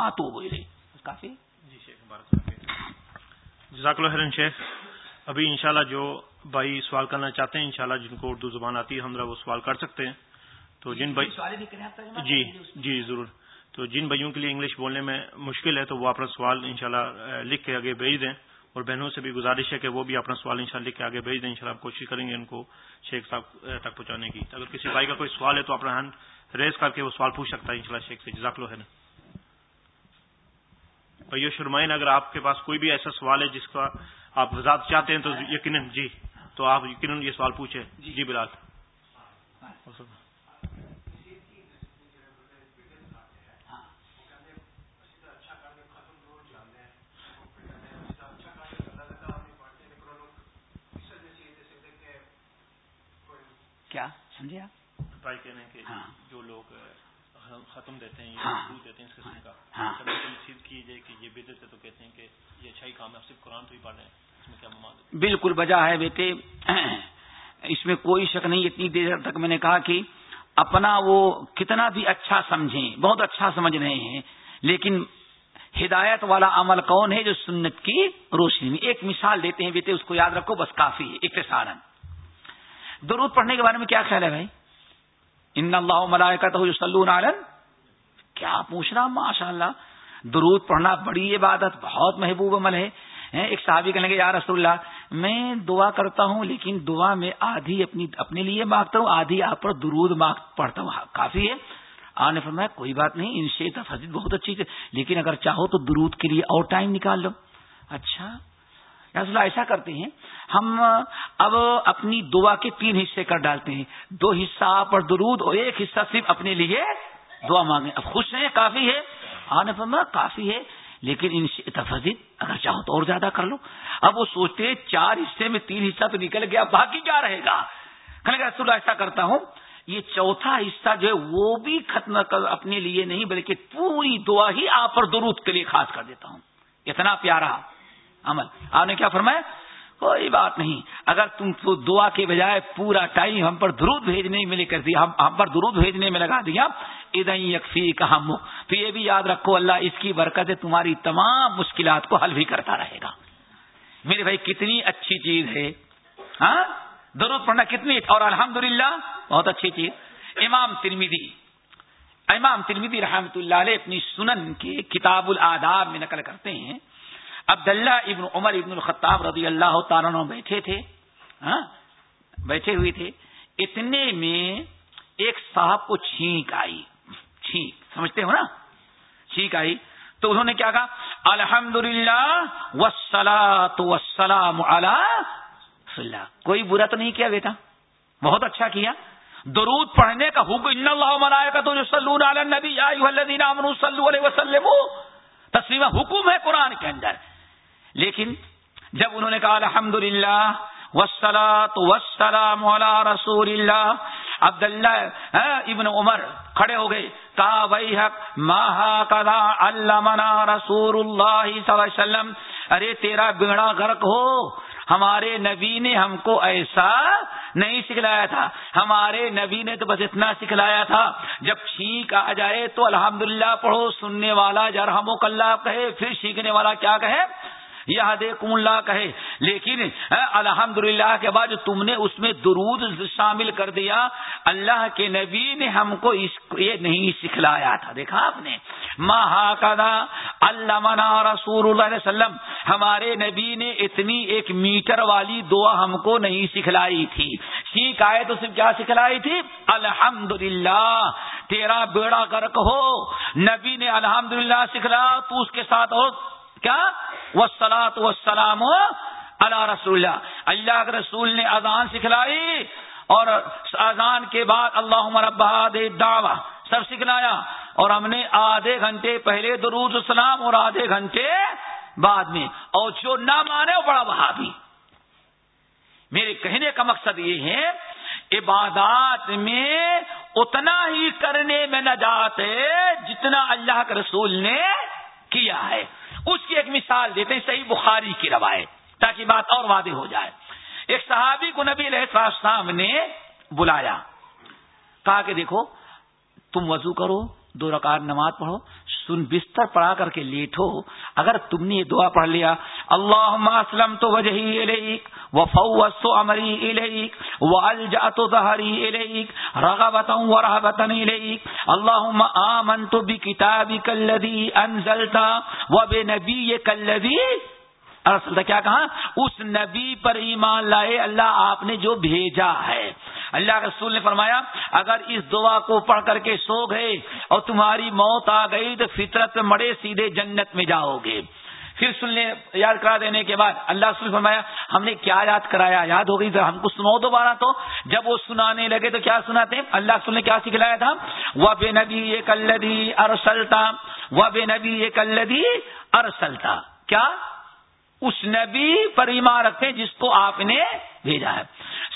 کافی؟ جزاک اللہ شیخ، ابھی انشاءاللہ جو بھائی سوال کرنا چاہتے ہیں انشاءاللہ جن کو اردو زبان آتی ہے ہم وہ سوال کر سکتے ہیں۔ تو جن بھائی جی جی ضرور۔ تو جن بھائیوں کے لیے انگلش بولنے میں مشکل ہے تو وہ اپنا سوال انشاءاللہ لکھ کے آگے بھیج دیں۔ اور بہنوں سے بھی گزارش ہے کہ وہ بھی اپنا سوال انشاءاللہ لکھ کے آگے بھیج دیں۔ انشاءاللہ کوشش کریں گے ان کو شیخ صاحب تک پہنچانے کی۔ اگر کسی بھائی کا کوئی سوال ہے تو اپنا ہینڈ ریز کر کے وہ سوال پوچھ سکتا ہے انشاءاللہ شیخ سے۔ جزاک لو ہے نا بھائی شرمائن اگر آپ کے پاس کوئی بھی ایسا سوال ہے جس کا آپ وضاحت چاہتے ہیں تو یقیناً جی۔ تو آپ یقیناً یہ سوال پوچھیں۔ جی۔ بلال۔ کیا؟ سمجھے آپ؟ کہنے کہ ہاں۔ جو لوگ ختم دیتے ہیں ہاں۔ دیتے ہیں اس قسم کا۔ ہاں۔ کی جائے کہ یہ بدت ہے تو کہتے ہیں کہ یہ اچھائی کام ہے صرف قرآن تو ہی پڑھ رہے ہیں۔ بالکل بجا ہے بیٹے۔ اس میں کوئی شک نہیں، اتنی دیر تک میں نے کہا کہ اپنا وہ کتنا بھی اچھا سمجھیں، بہت اچھا سمجھ رہے ہیں، لیکن ہدایت والا عمل کون ہے جو سنت کی روشنی میں؟ ایک مثال دیتے ہیں بیٹے، اس کو یاد رکھو، بس کافی ہے اختصار درود پڑھنے کے بارے میں کیا خیال ہے بھائی؟ ان اللہ ملائے کا تو سلون عالن کیا پوچھ رہا ماشاء اللہ درود پڑھنا بڑی عبادت، بہت محبوب عمل ہے۔ ایک صحابی کہنے لگے، یا رسول اللہ، میں دعا کرتا ہوں، لیکن دعا میں آدھی اپنی، اپنے لیے مانگتا ہوں، آدھی آپ پر درود مانگ پڑھتا ہوں۔ ہاں، کافی ہے۔ آنے فرمایا، کوئی بات نہیں، ان سے تفصیل بہت اچھی ہے لیکن اگر چاہو تو درود کے لیے اور ٹائم نکال لو۔ اچھا۔ اللہ، ایسا کرتے ہیں، ہم اب اپنی دعا کے تین حصے کر ڈالتے ہیں۔ دو حصہ آپ پر درود اور ایک حصہ صرف اپنے لیے دعا مانگے اب خوش ہیں، کافی ہے۔ آنے فرمایا، کافی ہے۔ لیکن ان سے اگر چاہو تو اور زیادہ کر لو۔ اب وہ سوچتے چار حصے میں تین حصہ تو نکل گیا، باقی کیا رہے گا؟ رسول ایسا کرتا ہوں، یہ چوتھا حصہ جو ہے وہ بھی ختم کر اپنے لیے نہیں، بلکہ پوری دعا ہی آپ پر درود کے لیے خاص کر دیتا ہوں۔ اتنا پیارا عمل۔ آپ نے کیا فرمایا؟ کوئی بات نہیں۔ اگر تم تو دعا کے بجائے پورا ٹائم ہم پر درود بھیجنے میں لے کر دیا ہم پر درود بھیجنے میں لگا دیا۔ ادئی یکفی کا ہم۔ تو یہ بھی یاد رکھو، اللہ اس کی برکت سے تمہاری تمام مشکلات کو حل بھی کرتا رہے گا۔ میرے بھائی، کتنی اچھی چیز ہے۔ ہاں؟ درود پڑھنا کتنی اور الحمد بہت اچھی چیز۔ امام ترمیدی امام ترمیدی رحمت اللہ علیہ اپنی سنن کے کتاب الاداب میں نقل کرتے ہیں۔ عبداللہ ابن عمر ابن الخطاب رضی اللہ تعالیٰ بیٹھے تھے ہاں بیٹھے ہوئے تھے، اتنے میں ایک صاحب کو چھینک آئی۔ چھینک، سمجھتے ہو نا؟ چھینک آئی۔ تو انہوں نے کیا کہا؟ الحمد للہ وسلا وسلام وسلام کوئی برا تو نہیں کیا بیٹا؟ بہت اچھا کیا۔ درود پڑھنے کا حکم، ان اللہ منائے کا تو سلون نبی علیہ وسلم تسلیم حکم ہے قرآن کے اندر۔ لیکن جب انہوں نے کہا الحمد للہ وسلات وسلام رسول اللہ، عبداللہ ہاں، ابن عمر کھڑے ہو گئے، کہا بھائی حق ماہا کدا اللہ رسول اللہ صلی اللہ علیہ وسلم ارے، تیرا بیڑا غرق ہو، ہمارے نبی نے ہم کو ایسا نہیں سکھلایا تھا۔ ہمارے نبی نے تو بس اتنا سکھلایا تھا۔ جب چھینک آ جائے تو الحمدللہ پڑھو، سننے والا جرحم و کلّہ کہے، پھر سیکھنے والا کیا کہے؟ یہ دیکھ اللہ کہے، لیکن الحمد کے بعد جو تم نے اس میں درود شامل کر دیا، اللہ کے نبی نے ہم کو اس یہ نہیں سکھلایا تھا۔ دیکھا آپ نے؟ ماں اللہ رسول اللہ علیہ وسلم۔ ہمارے نبی نے اتنی ایک میٹر والی دعا ہم کو نہیں سکھلائی تھی۔ سیکھ آئے تو صرف کیا سکھلائی تھی؟ الحمد تیرا بیڑا گرک ہو۔ نبی نے الحمد للہ سکھلا، تو اس کے ساتھ ہو کیا وہ سلاد و سلام اللہ رسول اللہ۔ اللہ کے رسول نے اذان سکھلائی اور اذان کے بعد اللہ مربع دعوی سب سکھلایا۔ اور ہم نے آدھے گھنٹے پہلے درود السلام اور آدھے گھنٹے بعد میں۔ اور جو نہ مانے وہ بڑا بہادی میرے کہنے کا مقصد یہ ہے، عبادات میں اتنا ہی کرنے میں نجات ہے جتنا اللہ کے رسول نے کیا ہے۔ اس کی ایک مثال دیتے ہیں، صحیح بخاری کی روایت، تاکہ بات اور واضح ہو جائے۔ ایک صحابی کو نبی علیہ السلام نے بلایا، کہا کہ دیکھو، تم وضو کرو، دو رکعت نماز پڑھو، سن بستر پڑا کر کے لیٹو اگر تم نے یہ دعا پڑھ لیا اللہ اسلم تو وجہ و فوت امری الیک و الجا تو ظہری الیک رگا بتاؤں و رہا بتن الیک اللہ آمن تو بھی کتابی کلدی انزلتا و کیا کہا؟ اس نبی پر ایمان لائے اللہ آپ نے جو بھیجا ہے۔ اللہ رسول نے فرمایا، اگر اس دعا کو پڑھ کر کے سو گئے اور تمہاری موت آ گئی تو فطرت مڑے سیدھے جنت میں جاؤ گے۔ پھر سننے، یاد کرا دینے کے بعد اللہ رسول فرمایا، ہم نے کیا یاد کرایا؟ یاد ہو گئی ہم کو سنو دوبارہ تو۔ جب وہ سنانے لگے تو کیا سناتے اللہ رسول نے کیا سکھلایا تھا؟ وہ بے نبی یہ کلدی ارسلتا وہ بے نبی یہ کلدی ارسلتا کیا؟ اس نبی پر ایمان رکھتے جس کو آپ نے بھیجا ہے۔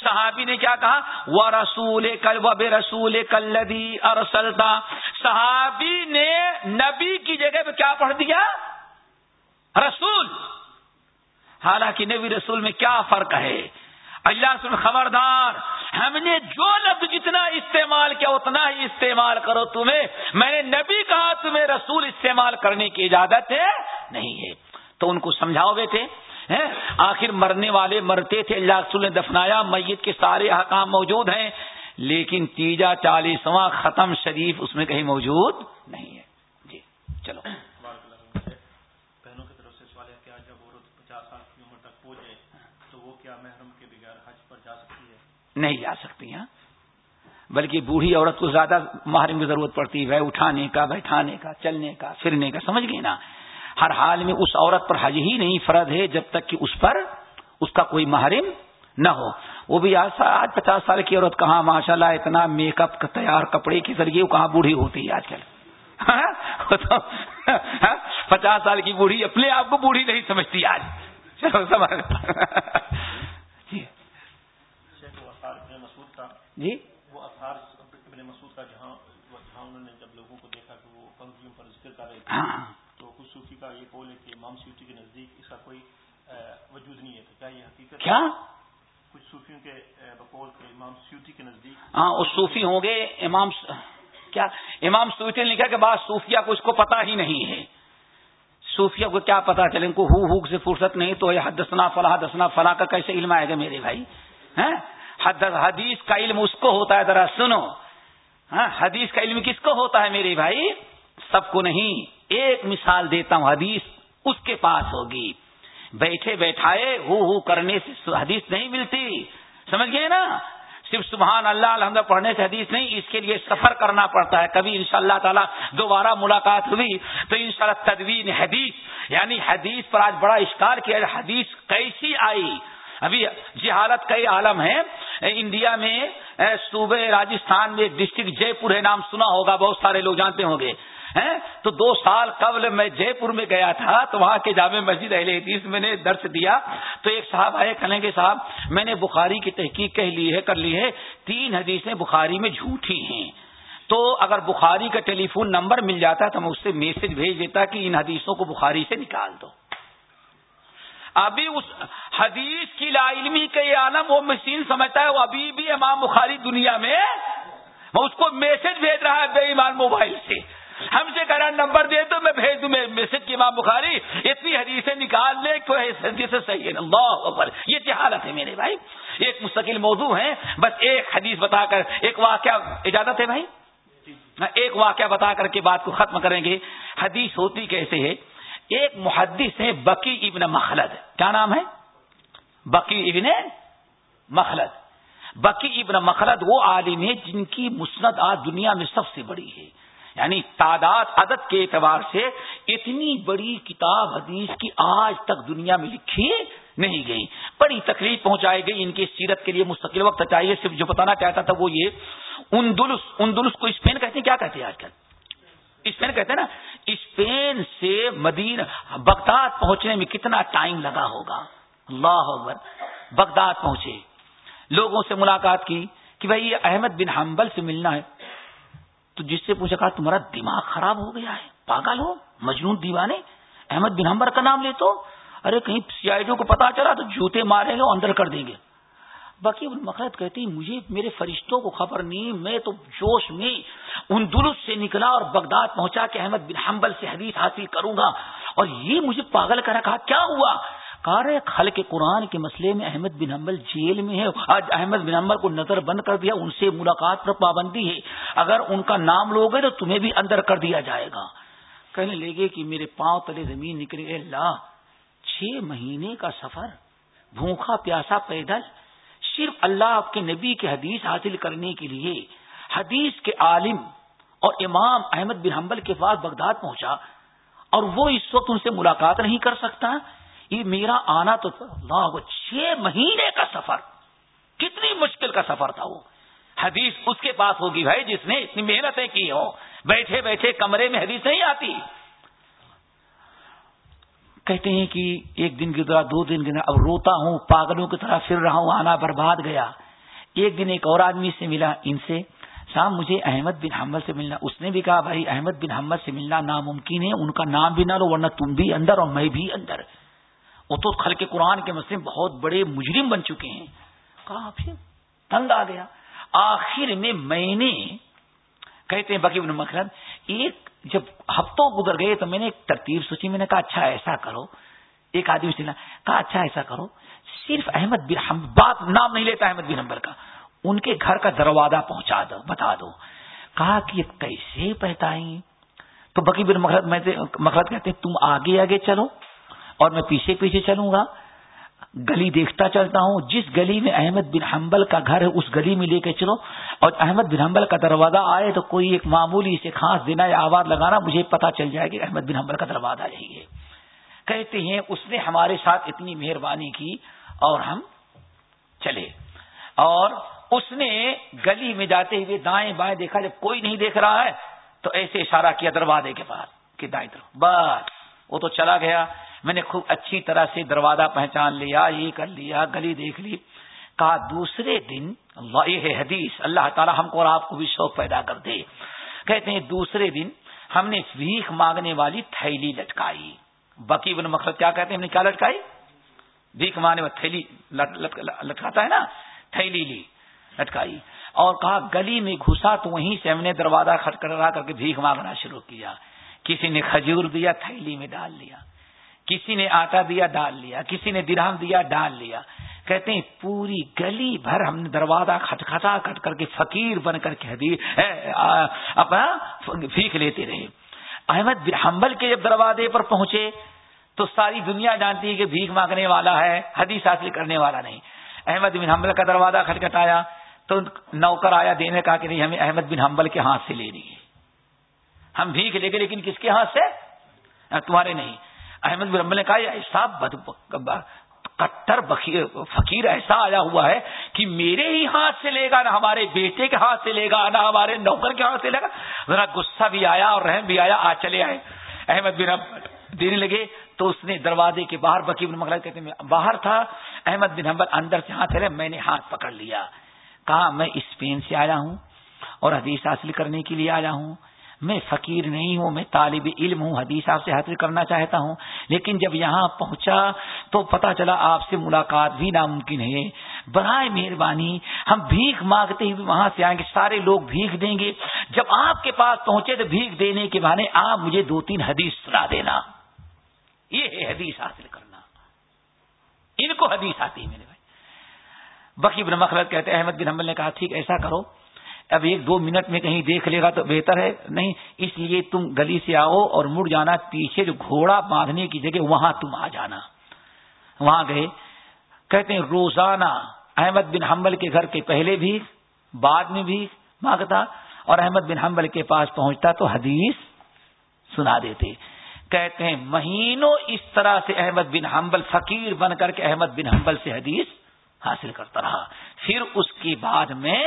صحابی نے کیا کہا؟ وہ رسول کل و بے رسول کلدی ارسلتا صحابی نے نبی کی جگہ پہ کیا پڑھ دیا؟ رسول۔ حالانکہ نبی رسول میں کیا فرق ہے؟ اللہ سن خبردار، ہم نے جو لفظ جتنا استعمال کیا، اتنا ہی استعمال کرو تمہیں۔ میں نے نبی کہا، تمہیں رسول استعمال کرنے کی اجازت ہے نہیں ہے۔ تو ان کو سمجھاؤ گے تھے آخر مرنے والے مرتے تھے، اللہ رسول نے دفنایا، میت کے سارے احکام موجود ہیں۔ لیکن تیجا چالیسواں ختم شریف اس میں کہیں موجود نہیں ہے۔ جی چلو۔ نہیں جا سکتی ہیں۔ بلکہ بوڑھی عورت کو زیادہ محرم کی ضرورت پڑتی ہے اٹھانے کا بیٹھانے کا، چلنے کا، پھرنے کا، سمجھ گئی نا؟ ہر حال میں اس عورت پر حج ہی نہیں فرد ہے جب تک کہ اس پر اس کا کوئی محرم نہ ہو۔ وہ بھی آج آج پچاس سال کی عورت کہاں ماشاء اللہ اتنا میک اپ، تیار کپڑے کے ذریعے وہ کہاں بوڑھی ہوتی ہے آج کل؟ ہاں؟ ہاں؟ پچاس سال کی بوڑھی اپنے آپ کو بوڑھی نہیں سمجھتی آج۔ چلو، سمجھ۔ جی۔ جی؟ وہ ابن مسعود کا جہاں جہاں انہوں نے جب لوگوں کو دیکھا کہ وہ پنکھیوں پر ذکر کر رہے تھے ہاں۔ تو کچھ صوفی کا یہ بول ہے کہ امام سیوٹی کے نزدیک اس کا کوئی وجود نہیں ہے تو کیا یہ حقیقت کیا؟ کچھ صوفیوں کے بقول کے امام سیوٹی کے نزدیک۔ ہاں وہ صوفی ہوں گے امام کیا؟ امام سیوٹی نے لکھا کہ بعض صوفیہ کو اس کو پتا ہی نہیں ہے۔ صوفیہ کو کیا پتا چلے ان کو ہو سے فرصت نہیں تو یہ حدثنا فلاح دسنا فلاح کا کیسے علم آئے گا میرے بھائی؟ حدیث کا علم اس کو ہوتا ہے، ذرا سنو۔ ہاں حدیث کا علم کس کو ہوتا ہے میرے بھائی؟ سب کو نہیں۔ ایک مثال دیتا ہوں، حدیث اس کے پاس ہوگی۔ بیٹھے بیٹھائے ہو ہو کرنے سے حدیث نہیں ملتی۔ سمجھ گئے نا؟ صرف سبحان اللہ الحمد پڑھنے سے حدیث نہیں، اس کے لیے سفر کرنا پڑتا ہے۔ کبھی ان شاء اللہ تعالیٰ دوبارہ ملاقات ہوئی تو ان شاء اللہ تدوین حدیث یعنی حدیث پر آج بڑا اشکار کیا حدیث کیسی آئی؟ ابھی جہالت کئی عالم ہے۔ انڈیا میں صوبے راجستھان میں ڈسٹرکٹ جے پور ہے، نام سنا ہوگا، بہت سارے لوگ جانتے ہوں گے۔ تو دو سال قبل میں جے پور میں گیا تھا، تو وہاں کے جامع مسجد اہل حدیث میں نے درس دیا۔ تو ایک صاحب آئے کہیں گے صاحب، میں نے بخاری کی تحقیق کہہ لی ہے، کر لی ہے۔ تین حدیثیں بخاری میں جھوٹی ہیں۔ تو اگر بخاری کا ٹیلی فون نمبر مل جاتا، تو میں اس سے میسج بھیج دیتا کہ ان حدیثوں کو بخاری سے نکال دو۔ ابھی اس حدیث کی لا علمی کے یہ عالم وہ مشین سمجھتا ہے وہ ابھی بھی امام بخاری دنیا میں وہ اس کو میسج بھیج رہا ہے بے ایمان موبائل سے۔ ہم سے کہہ رہا نمبر دے تو میں بھیج دوں میسج کی امام بخاری اتنی حدیثیں نکال لے تو حدیث صحیح ہے۔ اللہ اکبر یہ جہالت ہے میرے بھائی۔ ایک مستقل موضوع ہے بس ایک حدیث بتا کر ایک واقعہ اجازت ہے بھائی؟ ایک واقعہ بتا کر کے بات کو ختم کریں گے۔ حدیث ہوتی کیسے ہے؟ ایک محدث ہے بکی ابن مخلد۔ کیا نام ہے؟ بکی ابن مخلد۔ بکی ابن مخلد وہ عالم ہے جن کی مسند آج دنیا میں سب سے بڑی ہے۔ یعنی تعداد، عدد کے اعتبار سے اتنی بڑی کتاب، حدیث کی آج تک دنیا میں لکھی نہیں گئی۔ بڑی تکلیف پہنچائی گئی ان کی سیرت کے لیے، مستقل وقت چاہیے، صرف جو بتانا چاہتا تھا وہ یہ۔ اندلس اندلس کو اسپین کہتے ہیں، کیا کہتے ہیں آج کل؟ اسپین کہتے ہیں نا، اسپین سے مدین بغداد پہنچنے میں کتنا ٹائم لگا ہوگا؟ اللہ بغداد پہنچے۔ لوگوں سے ملاقات کی کہ بھائی یہ احمد بن حنبل سے ملنا ہے۔ تو جس سے پوچھا کہا، تمہارا دماغ خراب ہو گیا ہے، پاگل ہو، مجنون دیوانے، احمد بن حنبل کا نام لے تو۔ ارے کہیں سی آئی ڈی کو پتا چلا تو جوتے ماریں گے اندر کر دیں گے۔ باقی مقرد کہتی مجھے میرے فرشتوں کو خبر نہیں، میں تو جوش میں ان درست سے نکلا اور بغداد پہنچا کے احمد بن حنبل سے حدیث حاصل کروں گا۔ اور یہ مجھے پاگل کر رکھا، کیا ہوا؟ کار خل کے قرآن کے مسئلے میں احمد بن حنبل جیل میں ہے، آج احمد بن حنبل کو نظر بند کر دیا، ان سے ملاقات پر پابندی ہے۔ اگر ان کا نام لوگے تو تمہیں بھی اندر کر دیا جائے گا۔ کہنے لگے کہ میرے پاؤں تلے زمین نکلے اللہ، چھ مہینے کا سفر، بھوکھا پیاسا پیدل صرف اللہ آپ کے نبی کے حدیث حاصل کرنے کے لیے حدیث کے عالم اور امام احمد بن حنبل کے پاس بغداد پہنچا اور وہ اس وقت ان سے ملاقات نہیں کر سکتا؟ یہ میرا آنا تو اللہ چھ مہینے کا سفر۔ کتنی مشکل کا سفر تھا وہ۔ حدیث اس کے پاس ہوگی بھائی جس نے اتنی محنتیں کی ہو بیٹھے بیٹھے کمرے میں حدیث نہیں آتی۔ کہتے ہیں کہ ایک دن گزرا، دو دن گزرا، اب روتا ہوں، پاگلوں کی طرح پھر رہا ہوں، آنا برباد گیا۔ ایک دن ایک اور آدمی سے ملا ان سے شام مجھے احمد بن حمل سے ملنا۔ اس نے بھی کہا، بھائی، احمد بن حمد سے ملنا ناممکن ہے، ان کا نام بھی نہ لو، ورنہ تم بھی اندر اور میں بھی اندر۔ وہ تو خل کے قرآن کے مسئلے بہت بڑے مجرم بن چکے ہیں۔ کہا، پھر تنگ آ گیا۔ آخر میں میں نے، کہتے ہیں بقی بن مخرد ایک جب ہفتوں گزر گئے تو میں نے ایک ترتیب سوچی، میں نے کہا اچھا ایسا کرو۔ ایک آدمی سے کہا اچھا ایسا کرو۔ صرف احمد بن بات نام نہیں لیتا احمد بن نمبر کا۔ ان کے گھر کا دروازہ پہنچا دو، بتا دو۔ کہا کہ یہ کیسے پہتائیں؟ تو بقی بن مخرد کہتے ہیں، تم آگے آگے چلو اور میں پیچھے پیچھے چلوں گا۔ گلی دیکھتا چلتا ہوں، جس گلی میں احمد بن حنبل کا گھر ہے، اس گلی میں لے کے چلو۔ اور احمد بن حنبل کا دروازہ آئے تو کوئی ایک معمولی سے خاص دینا یا آواز لگانا مجھے پتا چل جائے کہ احمد بن حنبل کا دروازہ یہی ہے۔ کہتے ہیں، اس نے ہمارے ساتھ اتنی مہربانی کی اور ہم چلے۔ اور اس نے گلی میں جاتے ہوئے دائیں بائیں دیکھا، جب کوئی نہیں دیکھ رہا ہے تو ایسے اشارہ کیا دروازے کے پاس، کہ دائیں طرف۔ بس، وہ تو چلا گیا۔ میں نے خوب اچھی طرح سے دروازہ پہچان لیا، یہ کر لیا، گلی دیکھ لی۔ کہا، دوسرے دن یہ حدیث، اللہ تعالی ہم کو اور آپ کو بھی شوق پیدا کر دے۔ کہتے ہیں، دوسرے دن ہم نے بھیک مانگنے والی تھیلی لٹکائی۔ بکی بن مقصد کیا کہتے ہیں؟ ہم نے کیا لٹکائی؟ بھیک مانگنے والی تھیلی لٹکاتا ہے نا؟ تھیلی لی، لٹکائی۔ اور کہا، گلی میں گھسا تو وہیں سے ہم نے دروازہ کھٹکھٹا کر کے بھیک مانگنا شروع کیا۔ کسی نے کھجور دیا، تھیلی میں ڈال لیا۔ کسی نے آٹا دیا ڈال لیا، کسی نے درہم دیا ڈال لیا۔ کہتے ہیں، پوری گلی بھر ہم نے دروازہ کھٹکھٹا کٹ کر کے فقیر بن کر کے اپنا بھیک لیتے رہے۔ احمد بن حنبل کے جب دروازے پر پہنچے تو ساری دنیا جانتی ہے کہ بھیک مانگنے والا ہے، حدیث حاصل کرنے والا نہیں۔ احمد بن حنبل کا دروازہ کھٹکھٹایا تو نوکر آیا دینے کا کہ نہیں، ہمیں احمد بن حنبل کے ہاتھ سے لینی ہے۔ ہم بھیک لے گئے، لیکن کس کے ہاتھ سے؟ تمہارے نہیں۔ احمد بن نے کہا ایسا کٹر فقیر ایسا آیا ہوا ہے کہ میرے ہی ہاتھ سے لے گا، نہ ہمارے بیٹے کے ہاتھ سے لے گا، نہ ہمارے نوکر کے ہاتھ سے لے گا۔ ذرا غصہ بھی آیا اور رحم بھی آیا آج چلے آئے۔ احمد بن دینے لگے تو اس نے دروازے کے باہر بکی بن مغل کہتے ہیں، باہر تھا۔ احمد بن حمبل اندر سے ہاتھ چلے میں نے ہاتھ پکڑ لیا۔ کہا، میں اسپین سے آیا ہوں اور حدیث حاصل کرنے کے لیے آیا ہوں۔ میں فقیر نہیں ہوں، میں طالب علم ہوں، حدیث آپ سے حاصل کرنا چاہتا ہوں۔ لیکن جب یہاں پہنچا تو پتا چلا آپ سے ملاقات بھی ناممکن ہے۔ برائے مہربانی، ہم بھیک مانگتے ہوئے وہاں سے آئیں گے، سارے لوگ بھیک دیں گے۔ جب آپ کے پاس پہنچے تو بھیک دینے کے بہانے آپ مجھے دو تین حدیث سنا دینا۔ یہ ہے حدیث حاصل کرنا۔ ان کو حدیث آتی ہے میرے بھائی۔ بقی بن مخلت کہتے احمد بن حمل نے کہا، ٹھیک، ایسا کرو۔ اب ایک دو منٹ میں کہیں دیکھ لے گا تو بہتر ہے۔ نہیں، اس لیے تم گلی سے آؤ اور مڑ جانا، پیچھے جو گھوڑا باندھنے کی جگہ، وہاں تم آ جانا۔ وہاں گئے۔ کہتے ہیں، روزانہ احمد بن حنبل کے گھر کے پہلے بھی، بعد میں بھی مانگتا اور احمد بن حنبل کے پاس پہنچتا تو حدیث سنا دیتے۔ کہتے ہیں، مہینوں اس طرح سے احمد بن حنبل فقیر بن کر کے احمد بن حنبل سے حدیث حاصل کرتا رہا۔ پھر اس کے بعد میں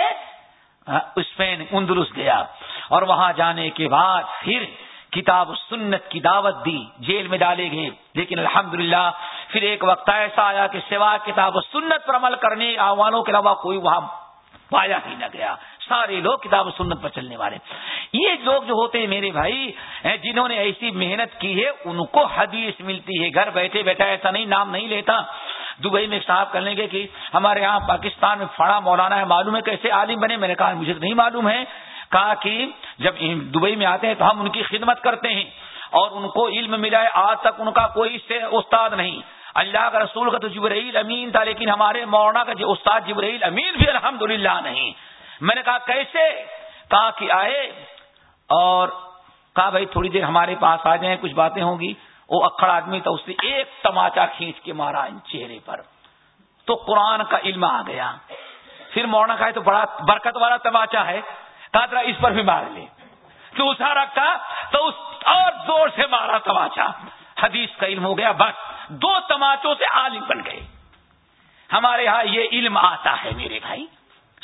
ہاں، اسپین اندرس گیا اور وہاں جانے کے بعد پھر کتاب سنت کی دعوت دی، جیل میں ڈالے گئے۔ لیکن الحمدللہ، پھر ایک وقت ایسا آیا کہ سوا کتاب سنت پر عمل کرنے آوانوں کے علاوہ کوئی وہاں پایا ہی نہ گیا۔ سارے لوگ کتاب سنت پر چلنے والے۔ یہ لوگ جو ہوتے ہیں میرے بھائی جنہوں نے ایسی محنت کی ہے، ان کو حدیث ملتی ہے۔ گھر بیٹھے بیٹھا ایسا نہیں، نام نہیں لیتا۔ دبئی میں صاحب کر لیں گے کہ ہمارے یہاں پاکستان میں فڑا مولانا ہے، معلوم ہے کیسے عالم بنے؟ میں نے کہا، مجھے نہیں معلوم ہے۔ کہا کہ جب دبئی میں آتے ہیں تو ہم ان کی خدمت کرتے ہیں اور ان کو علم ملا ہے۔ آج تک ان کا کوئی استاد نہیں۔ اللہ کا رسول کا تو جبرائیل امین تھا، لیکن ہمارے مولانا کا جو استاد جبرائیل امین بھی الحمد نہیں۔ میں نے کہا، کیسے؟ کہا کہ آئے اور کہا، بھائی تھوڑی دیر ہمارے پاس آ جائیں، کچھ باتیں ہوں گی۔ وہ اکڑ آدمی تھا، اس نے ایک تماچا کھینچ کے مارا ان چہرے پر۔ تو قرآن کا علم آ گیا۔ پھر موڑنا کا تو بڑا برکت والا تماچا ہے کہا اس پر بھی مار لے۔ تو اسا رکھا، تو اس اور زور سے مارا تماچا۔ حدیث کا علم ہو گیا، بس دو تماچوں سے عالم بن گئے۔ ہمارے ہاں یہ علم آتا ہے میرے بھائی۔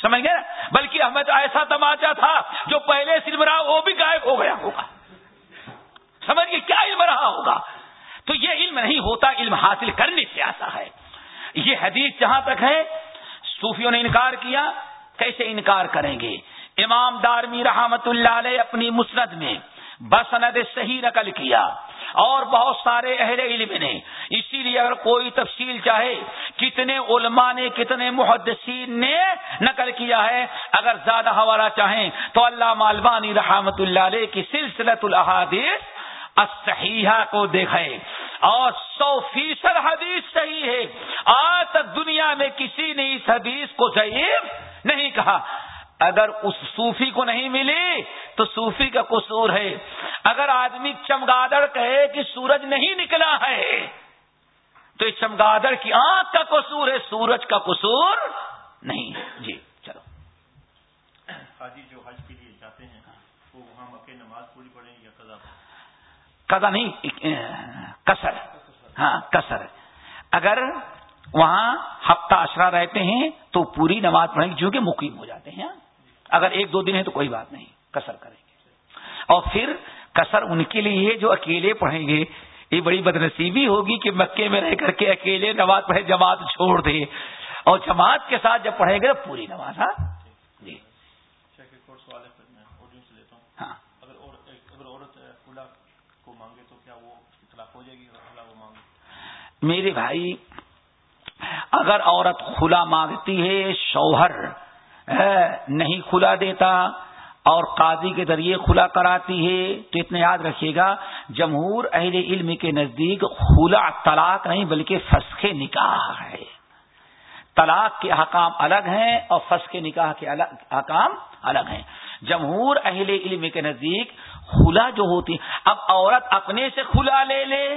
سمجھ گئے؟ بلکہ ہمیں تو ایسا تماچا تھا جو پہلے صرف رہا وہ بھی غائب ہو گیا ہوگا۔ سمجھ گئے؟ کیا علم رہا ہوگا؟ تو یہ علم نہیں ہوتا، علم حاصل کرنے سے آتا ہے۔ یہ حدیث جہاں تک ہے، صوفیوں نے انکار کیا، کیسے انکار کریں گے؟ امام دارمی رحمت اللہ علیہ اپنی مسرت میں بسند صحیح نقل کیا اور بہت سارے اہل علم نے۔ اسی لیے اگر کوئی تفصیل چاہے، کتنے علماء نے، کتنے محدثین نے نقل کیا ہے، اگر زیادہ حوالہ چاہیں تو اللہ مالبانی رحمت اللہ علیہ کی سلسلت الحادث صحیحہ کو دیکھے اور سو فیصد حدیث صحیح ہے۔ آج تک دنیا میں کسی نے اس حدیث کو ضعیف نہیں کہا۔ اگر اس صوفی کو نہیں ملی تو صوفی کا قصور ہے۔ اگر آدمی چمگادڑ کہے کہ سورج نہیں نکلا ہے تو اس چمگادڑ کی آنکھ کا قصور ہے، سورج کا قصور نہیں۔ جی چلو۔ حاجی، جو حج کے لیے جاتے ہیں وہ وہاں مکے نماز پوری پڑھیں یا قضا نہیں کسر ہاں کسر اگر وہاں ہفتہ اشرا رہتے ہیں تو پوری نماز پڑھیں گے، چونکہ مقیم ہو جاتے ہیں۔ اگر ایک دو دن ہے تو کوئی بات نہیں کسر کریں گے۔ اور پھر کسر ان کے لیے جو اکیلے پڑھیں گے، یہ بڑی بدنسیبی ہوگی کہ مکے میں رہ کر کے اکیلے نماز پڑھے، جماعت چھوڑ دے۔ اور جماعت کے ساتھ جب پڑھیں گے تو پوری نماز ہاں جی ہاں میرے بھائی، اگر عورت کھلا مانگتی ہے، شوہر نہیں کھلا دیتا اور قاضی کے ذریعے کھلا کراتی ہے، تو اتنا یاد رکھیے گا، جمہور اہل علم کے نزدیک کھلا طلاق نہیں، بلکہ فسخ نکاح ہے۔ طلاق کے حکام الگ ہیں اور فسخ نکاح کے حکام الگ ہیں۔ جمہور اہل علم کے نزدیک کھلا جو ہوتی اب عورت اپنے سے کھلا لے لے۔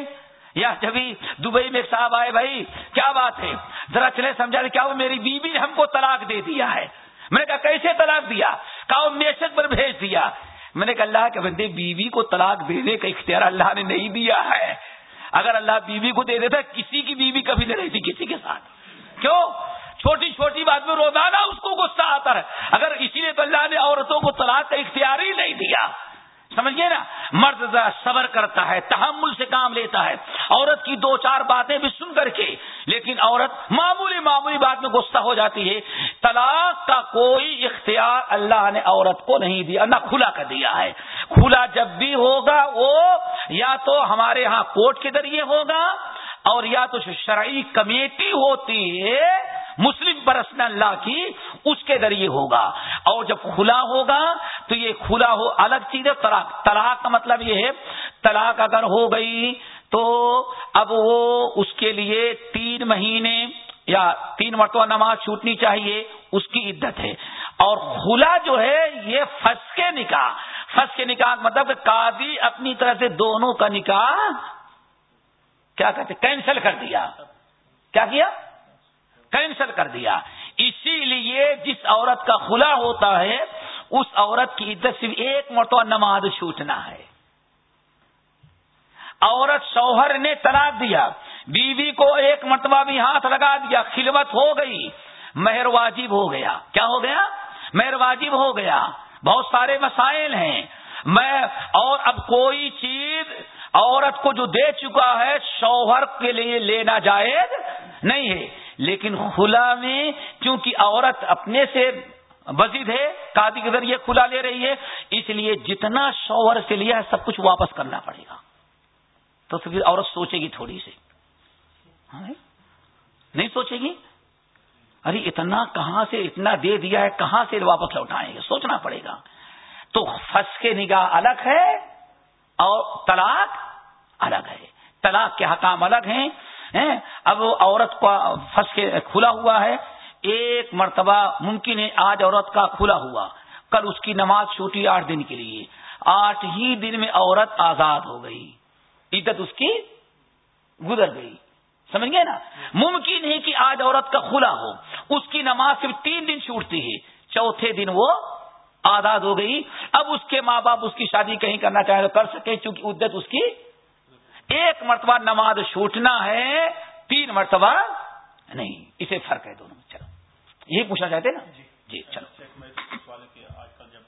یا جبھی دبئی میں صاحب آئے، بھائی، کیا بات ہے؟ ذرا چلے، سمجھا کیا وہ میری بیوی نے ہم کو طلاق دے دیا ہے؟ میں نے کہا، کیسے طلاق دیا؟ کہا، وہ میسج پر بھیج دیا۔ میں نے کہا، اللہ کے بندے، بیوی کو طلاق دینے کا اختیار اللہ نے نہیں دیا ہے۔ اگر اللہ بیوی کو دے دیتا، کسی کی بیوی کبھی نہیں رہتی کسی کے ساتھ۔ کیوں؟ چھوٹی چھوٹی بات میں روزانہ اس کو غصہ آتا ہے۔ اگر اسی لیے تو اللہ نے عورتوں کو طلاق کا اختیار ہی نہیں دیا۔ سمجھیے نا، مرد ذرا صبر کرتا ہے، تحمل سے کام لیتا ہے۔ عورت کی دو چار باتیں بھی سن کر کے، لیکن عورت معمولی معمولی بات میں غصہ ہو جاتی ہے۔ طلاق کا کوئی اختیار اللہ نے عورت کو نہیں دیا، نہ کھلا کر دیا ہے۔ کھلا جب بھی ہوگا وہ یا تو ہمارے ہاں کورٹ کے ذریعے ہوگا اور یا تو شرعی کمیٹی ہوتی ہے مسلم پر پرسنل لا کی اس کے ذریعے ہوگا۔ اور جب کھلا ہوگا تو یہ کھلا ہو الگ چیز ہے، طلاق۔ طلاق کا مطلب یہ ہے، طلاق اگر ہو گئی تو اب وہ اس کے لیے تین مہینے یا تین مرتبہ نماز چھوٹنی چاہیے، اس کی عدت ہے۔ اور کھلا جو ہے، یہ فس کے نکاح۔ فس کے نکاح مطلب قاضی اپنی طرح سے دونوں کا نکاح کیا کہتے کینسل کر دیا۔ کیا کیا؟ کینسل کر دیا۔ اسی لیے جس عورت کا کھلا ہوتا ہے، اس عورت کی عزت صرف ایک مرتبہ نماز چھوٹنا ہے۔ عورت شوہر نے طلاق دیا، بیوی کو ایک مرتبہ بھی ہاتھ لگا دیا، خلوت ہو گئی، مہر واجب ہو گیا۔ کیا ہو گیا؟ مہر واجب ہو گیا۔ بہت سارے مسائل ہیں۔ میں اور اب کوئی چیز عورت کو جو دے چکا ہے، شوہر کے لیے لینا جائز نہیں ہے۔ لیکن خلا میں کیونکہ عورت اپنے سے بزید ہے، قاضی کے ذریعے کھلا لے رہی ہے، اس لیے جتنا شوہر سے لیا ہے، سب کچھ واپس کرنا پڑے گا۔ تو پھر عورت سوچے گی تھوڑی سی۔ ہاں نہیں سوچے گی؟ ارے، اتنا کہاں سے اتنا دے دیا ہے، کہاں سے واپس لوٹائیں گے؟ سوچنا پڑے گا۔ تو فس کے نگاہ الگ ہے اور طلاق الگ ہے۔ طلاق کے حکام الگ ہیں۔ اب عورت کا فس کے کھلا ہوا ہے۔ ایک مرتبہ ممکن ہے آج عورت کا کھلا ہوا۔ کل اس کی نماز چھوٹی آٹھ دن کے لیے۔ آٹھ ہی دن میں عورت آزاد ہو گئی۔ عزت اس کی گزر گئی۔ سمجھ گئے نا؟ ممکن ہے کہ آج عورت کا کھلا ہو۔ اس کی نماز صرف تین دن چھوٹتی ہے۔ چوتھے دن وہ آزاد ہو گئی۔ اب اس کے ماں باپ اس کی شادی کہیں کرنا چاہیں تو کر سکے چونکہ عدت اس کی ایک مرتبہ نماز چھوٹنا ہے تین مرتبہ نہیں۔ اسے فرق ہے دونوں۔ چلو۔ یہی پوچھنا چاہتے نا؟ جی, جی، چلو۔ آج کل جب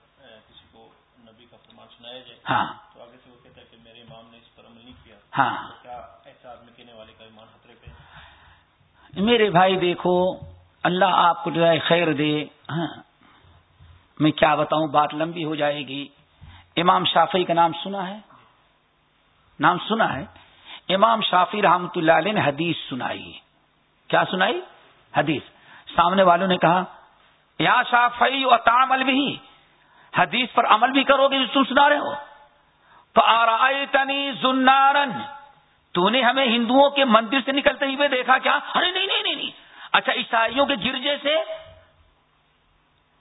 کسی کو نبی کا فرمان سنایا جائے ہاں۔ تو آگے سے وہ کہتا ہے کہ میرے امام نے اس پر عمل نہیں کیا۔ ہاں۔ کیا ایسا آدمی کہنے والے کا ایمان خطرے پہ میرے بھائی دیکھو اللہ آپ کو جو ہے خیر دے۔ ہاں۔ میں کیا بتاؤں؟ بات لمبی ہو جائے گی۔ امام شافی کا نام سنا ہے۔ نام سنا ہے۔ امام شافی رحمت اللہ علیہ نے حدیث سنائی۔ کیا سنائی؟ حدیث۔ سامنے والوں نے کہا، یا شافی و تعمل بھی حدیث پر عمل بھی کرو گے جو تم سنا رہے ہو۔ تو زنارن تو نے ہمیں ہندوؤں کے مندر سے نکلتے ہوئے دیکھا کیا؟ ارے نہیں نہیں نہیں اچھا عیسائیوں کے گرجے سے؟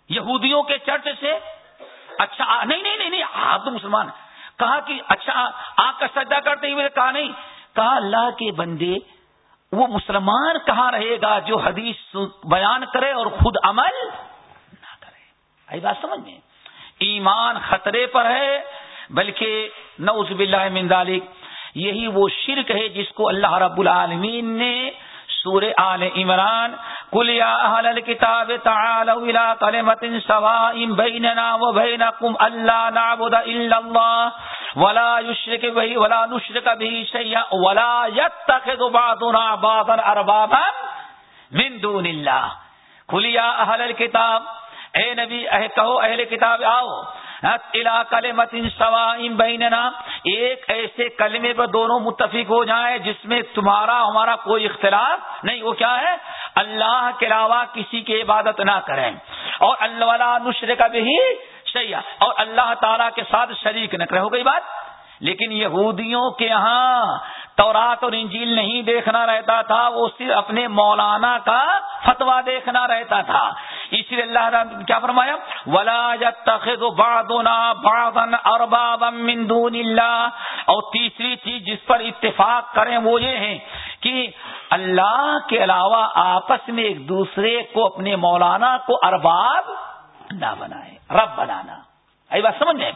یہودیوں کے چرچ سے؟ اچھا نہیں نہیں نہیں نہیں، آپ تو مسلمان ہیں۔ کہا کہ اچھا آگ کا سجدہ کرتے ہوئے کہا نہیں، کہا اللہ کے بندے، وہ مسلمان کہاں رہے گا جو حدیث بیان کرے اور خود عمل نہ کرے؟ آئی بات سمجھ میں؟ ایمان خطرے پر ہے، بلکہ نعوذ باللہ من ذالک، یہی وہ شرک ہے جس کو اللہ رب العالمین نے سور آل عمران کلیا اہل الكتاب تعالوا الى كلمة سواء بيننا وبينكم الا نعبد الا الله ولا يشرك به ولا نشرك به شيئا ولا يتخذ بعضنا بعضا اربابا من دون الله کلیا اہل الكتاب اے نبی، اے کہو اہل کتاب، آؤ۔ متن سوائم ایک ایسے کلمے پر دونوں متفق ہو جائیں جس میں تمہارا ہمارا کوئی اختلاف نہیں، وہ کیا ہے؟ اللہ کے علاوہ کسی کی عبادت نہ کریں۔ اور اللہ نشر کا بھی سیاح اور اللہ تعالی کے ساتھ شریک نہ کرے ہو گئی بات؟ لیکن یہودیوں کے یہاں تورات اور انجیل نہیں دیکھنا رہتا تھا، وہ صرف اپنے مولانا کا فتوا دیکھنا رہتا تھا۔ اسی لیے اللہ کیا فرمایا؟ ولا من دون اللہ اور تیسری چیز جس پر اتفاق کریں وہ یہ ہے کہ اللہ کے علاوہ آپس میں ایک دوسرے کو اپنے مولانا کو ارباب نہ بنائے رب بنانا۔ ای بات سمجھ گئے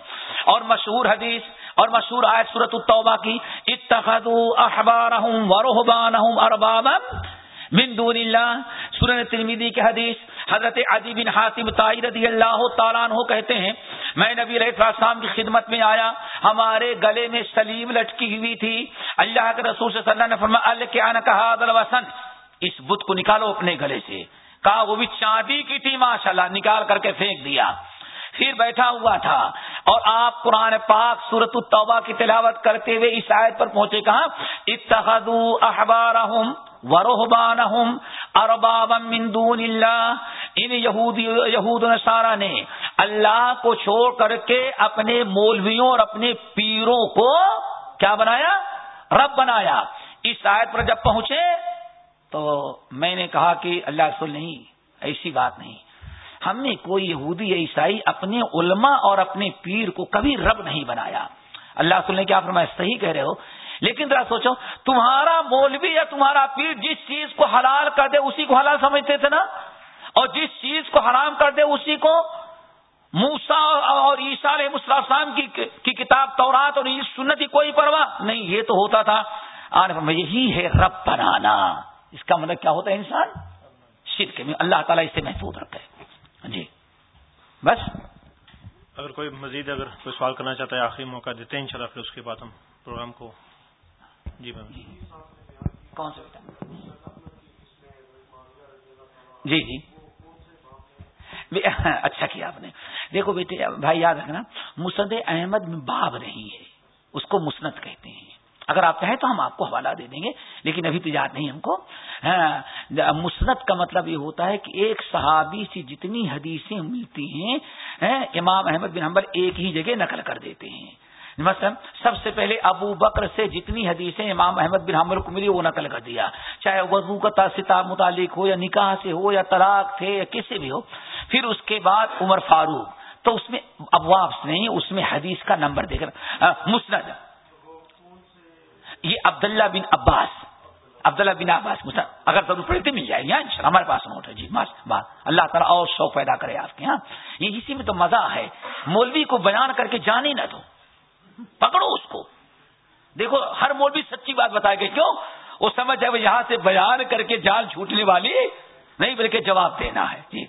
اور مشہور حدیث اور مشہور آئے سورت التوبہ کی، اتخذوا احبارهم ورهبانهم اربابا من دون اللہ۔ سورن ترمیدی کے حدیث حضرت عدی بن حاصم تائی رضی اللہ تعالیٰ عنہ کہتے ہیں، میں نبی علیہ السلام کی خدمت میں آیا، ہمارے گلے میں سلیم لٹکی ہوئی تھی۔ اللہ کے رسول صلی اللہ علیہ وسلم نے فرمایا اللہ کے آنا کہا وسن اس بت کو نکالو اپنے گلے سے۔ کہا، وہ بھی چاندی کی تھی، ماشاءاللہ، نکال کر کے پھینک دیا۔ پھر بیٹھا ہوا تھا اور آپ قرآن پاک سورت التوبہ کی تلاوت کرتے ہوئے اس آیت پر پہنچے کہا اتخذوا احبارهم وروحبان ارباب مندون اللہ۔ ان یہود نصارہ نے اللہ کو چھوڑ کر کے اپنے مولویوں اور اپنے پیروں کو کیا بنایا؟ رب بنایا۔ اس آیت پر جب پہنچے تو میں نے کہا کہ اللہ رسول نہیں، ایسی بات نہیں۔ ہم نے کوئی یہودی یا عیسائی اپنے علماء اور اپنے پیر کو کبھی رب نہیں بنایا۔ اللہ رسول نے کیا فرمایا؟ صحیح کہہ رہے ہو۔ لیکن ذرا سوچو، تمہارا مولوی یا تمہارا پیر جس چیز کو حلال کر دے، اسی کو حلال سمجھتے تھے نا؟ اور جس چیز کو حرام کر دے، اسی کو موسا اور عیسیٰ علیہ السلام کی کی کتاب، تورات اور سنت کی کوئی پرواہ نہیں، یہ تو ہوتا تھا۔ یہی ہے رب بنانا۔ اس کا مطلب کیا ہوتا ہے انسان؟ شرک میں۔ اللہ تعالیٰ اس سے محفوظ رکھے جی۔ بس۔ اگر کوئی مزید اگر کوئی سوال کرنا چاہتا ہے آخری موقع دیتے ہیں انشاءاللہ پھر اس کے بعد ہم پروگرام کو۔ جی کون سا جی جی۔ اچھا کیا آپ نے۔ دیکھو بیٹے بھائی یاد رکھنا مسد احمد باب نہیں ہے۔ اس کو مسنت کہتے ہیں۔ اگر آپ کہیں تو ہم آپ کو حوالہ دے دیں گے لیکن ابھی تو یاد نہیں ہم کو۔ ہاں، مسنت کا مطلب یہ ہوتا ہے کہ ایک صحابی سے جتنی حدیثیں ملتی ہیں ہاں، امام احمد بن حمبر ایک ہی جگہ نقل کر دیتے ہیں۔ مثلا سب سے پہلے ابو بکر سے جتنی حدیثیں امام احمد بن حمل کو ملی وہ نقل کر دیا۔ چاہے وضو کا تاسطہ متعلق ہو یا نکاح سے ہو یا طلاق تھے یا کسی بھی ہو۔ پھر اس کے بعد عمر فاروق۔ تو اس میں ابواب نہیں اس میں حدیث کا نمبر دے کر ہاں، مسند۔ یہ عبداللہ بن عباس، عبداللہ بن عباس اگر ضرور پڑے تو مل جائے گی ہاں ہمارے پاس نوٹ ہے جی اللہ تعالیٰ اور شوق پیدا کرے آپ کے ہاں یہ اسی میں تو مزہ ہے، مولوی کو بیان کر کے جانے نہ دو، پکڑو اس کو، دیکھو، ہر مولوی سچی بات بتائے گا کیوں؟ وہ سمجھ ہے وہ یہاں سے بیان کر کے جال چھوٹنے والی، نہیں، بلکہ جواب دینا ہے جی۔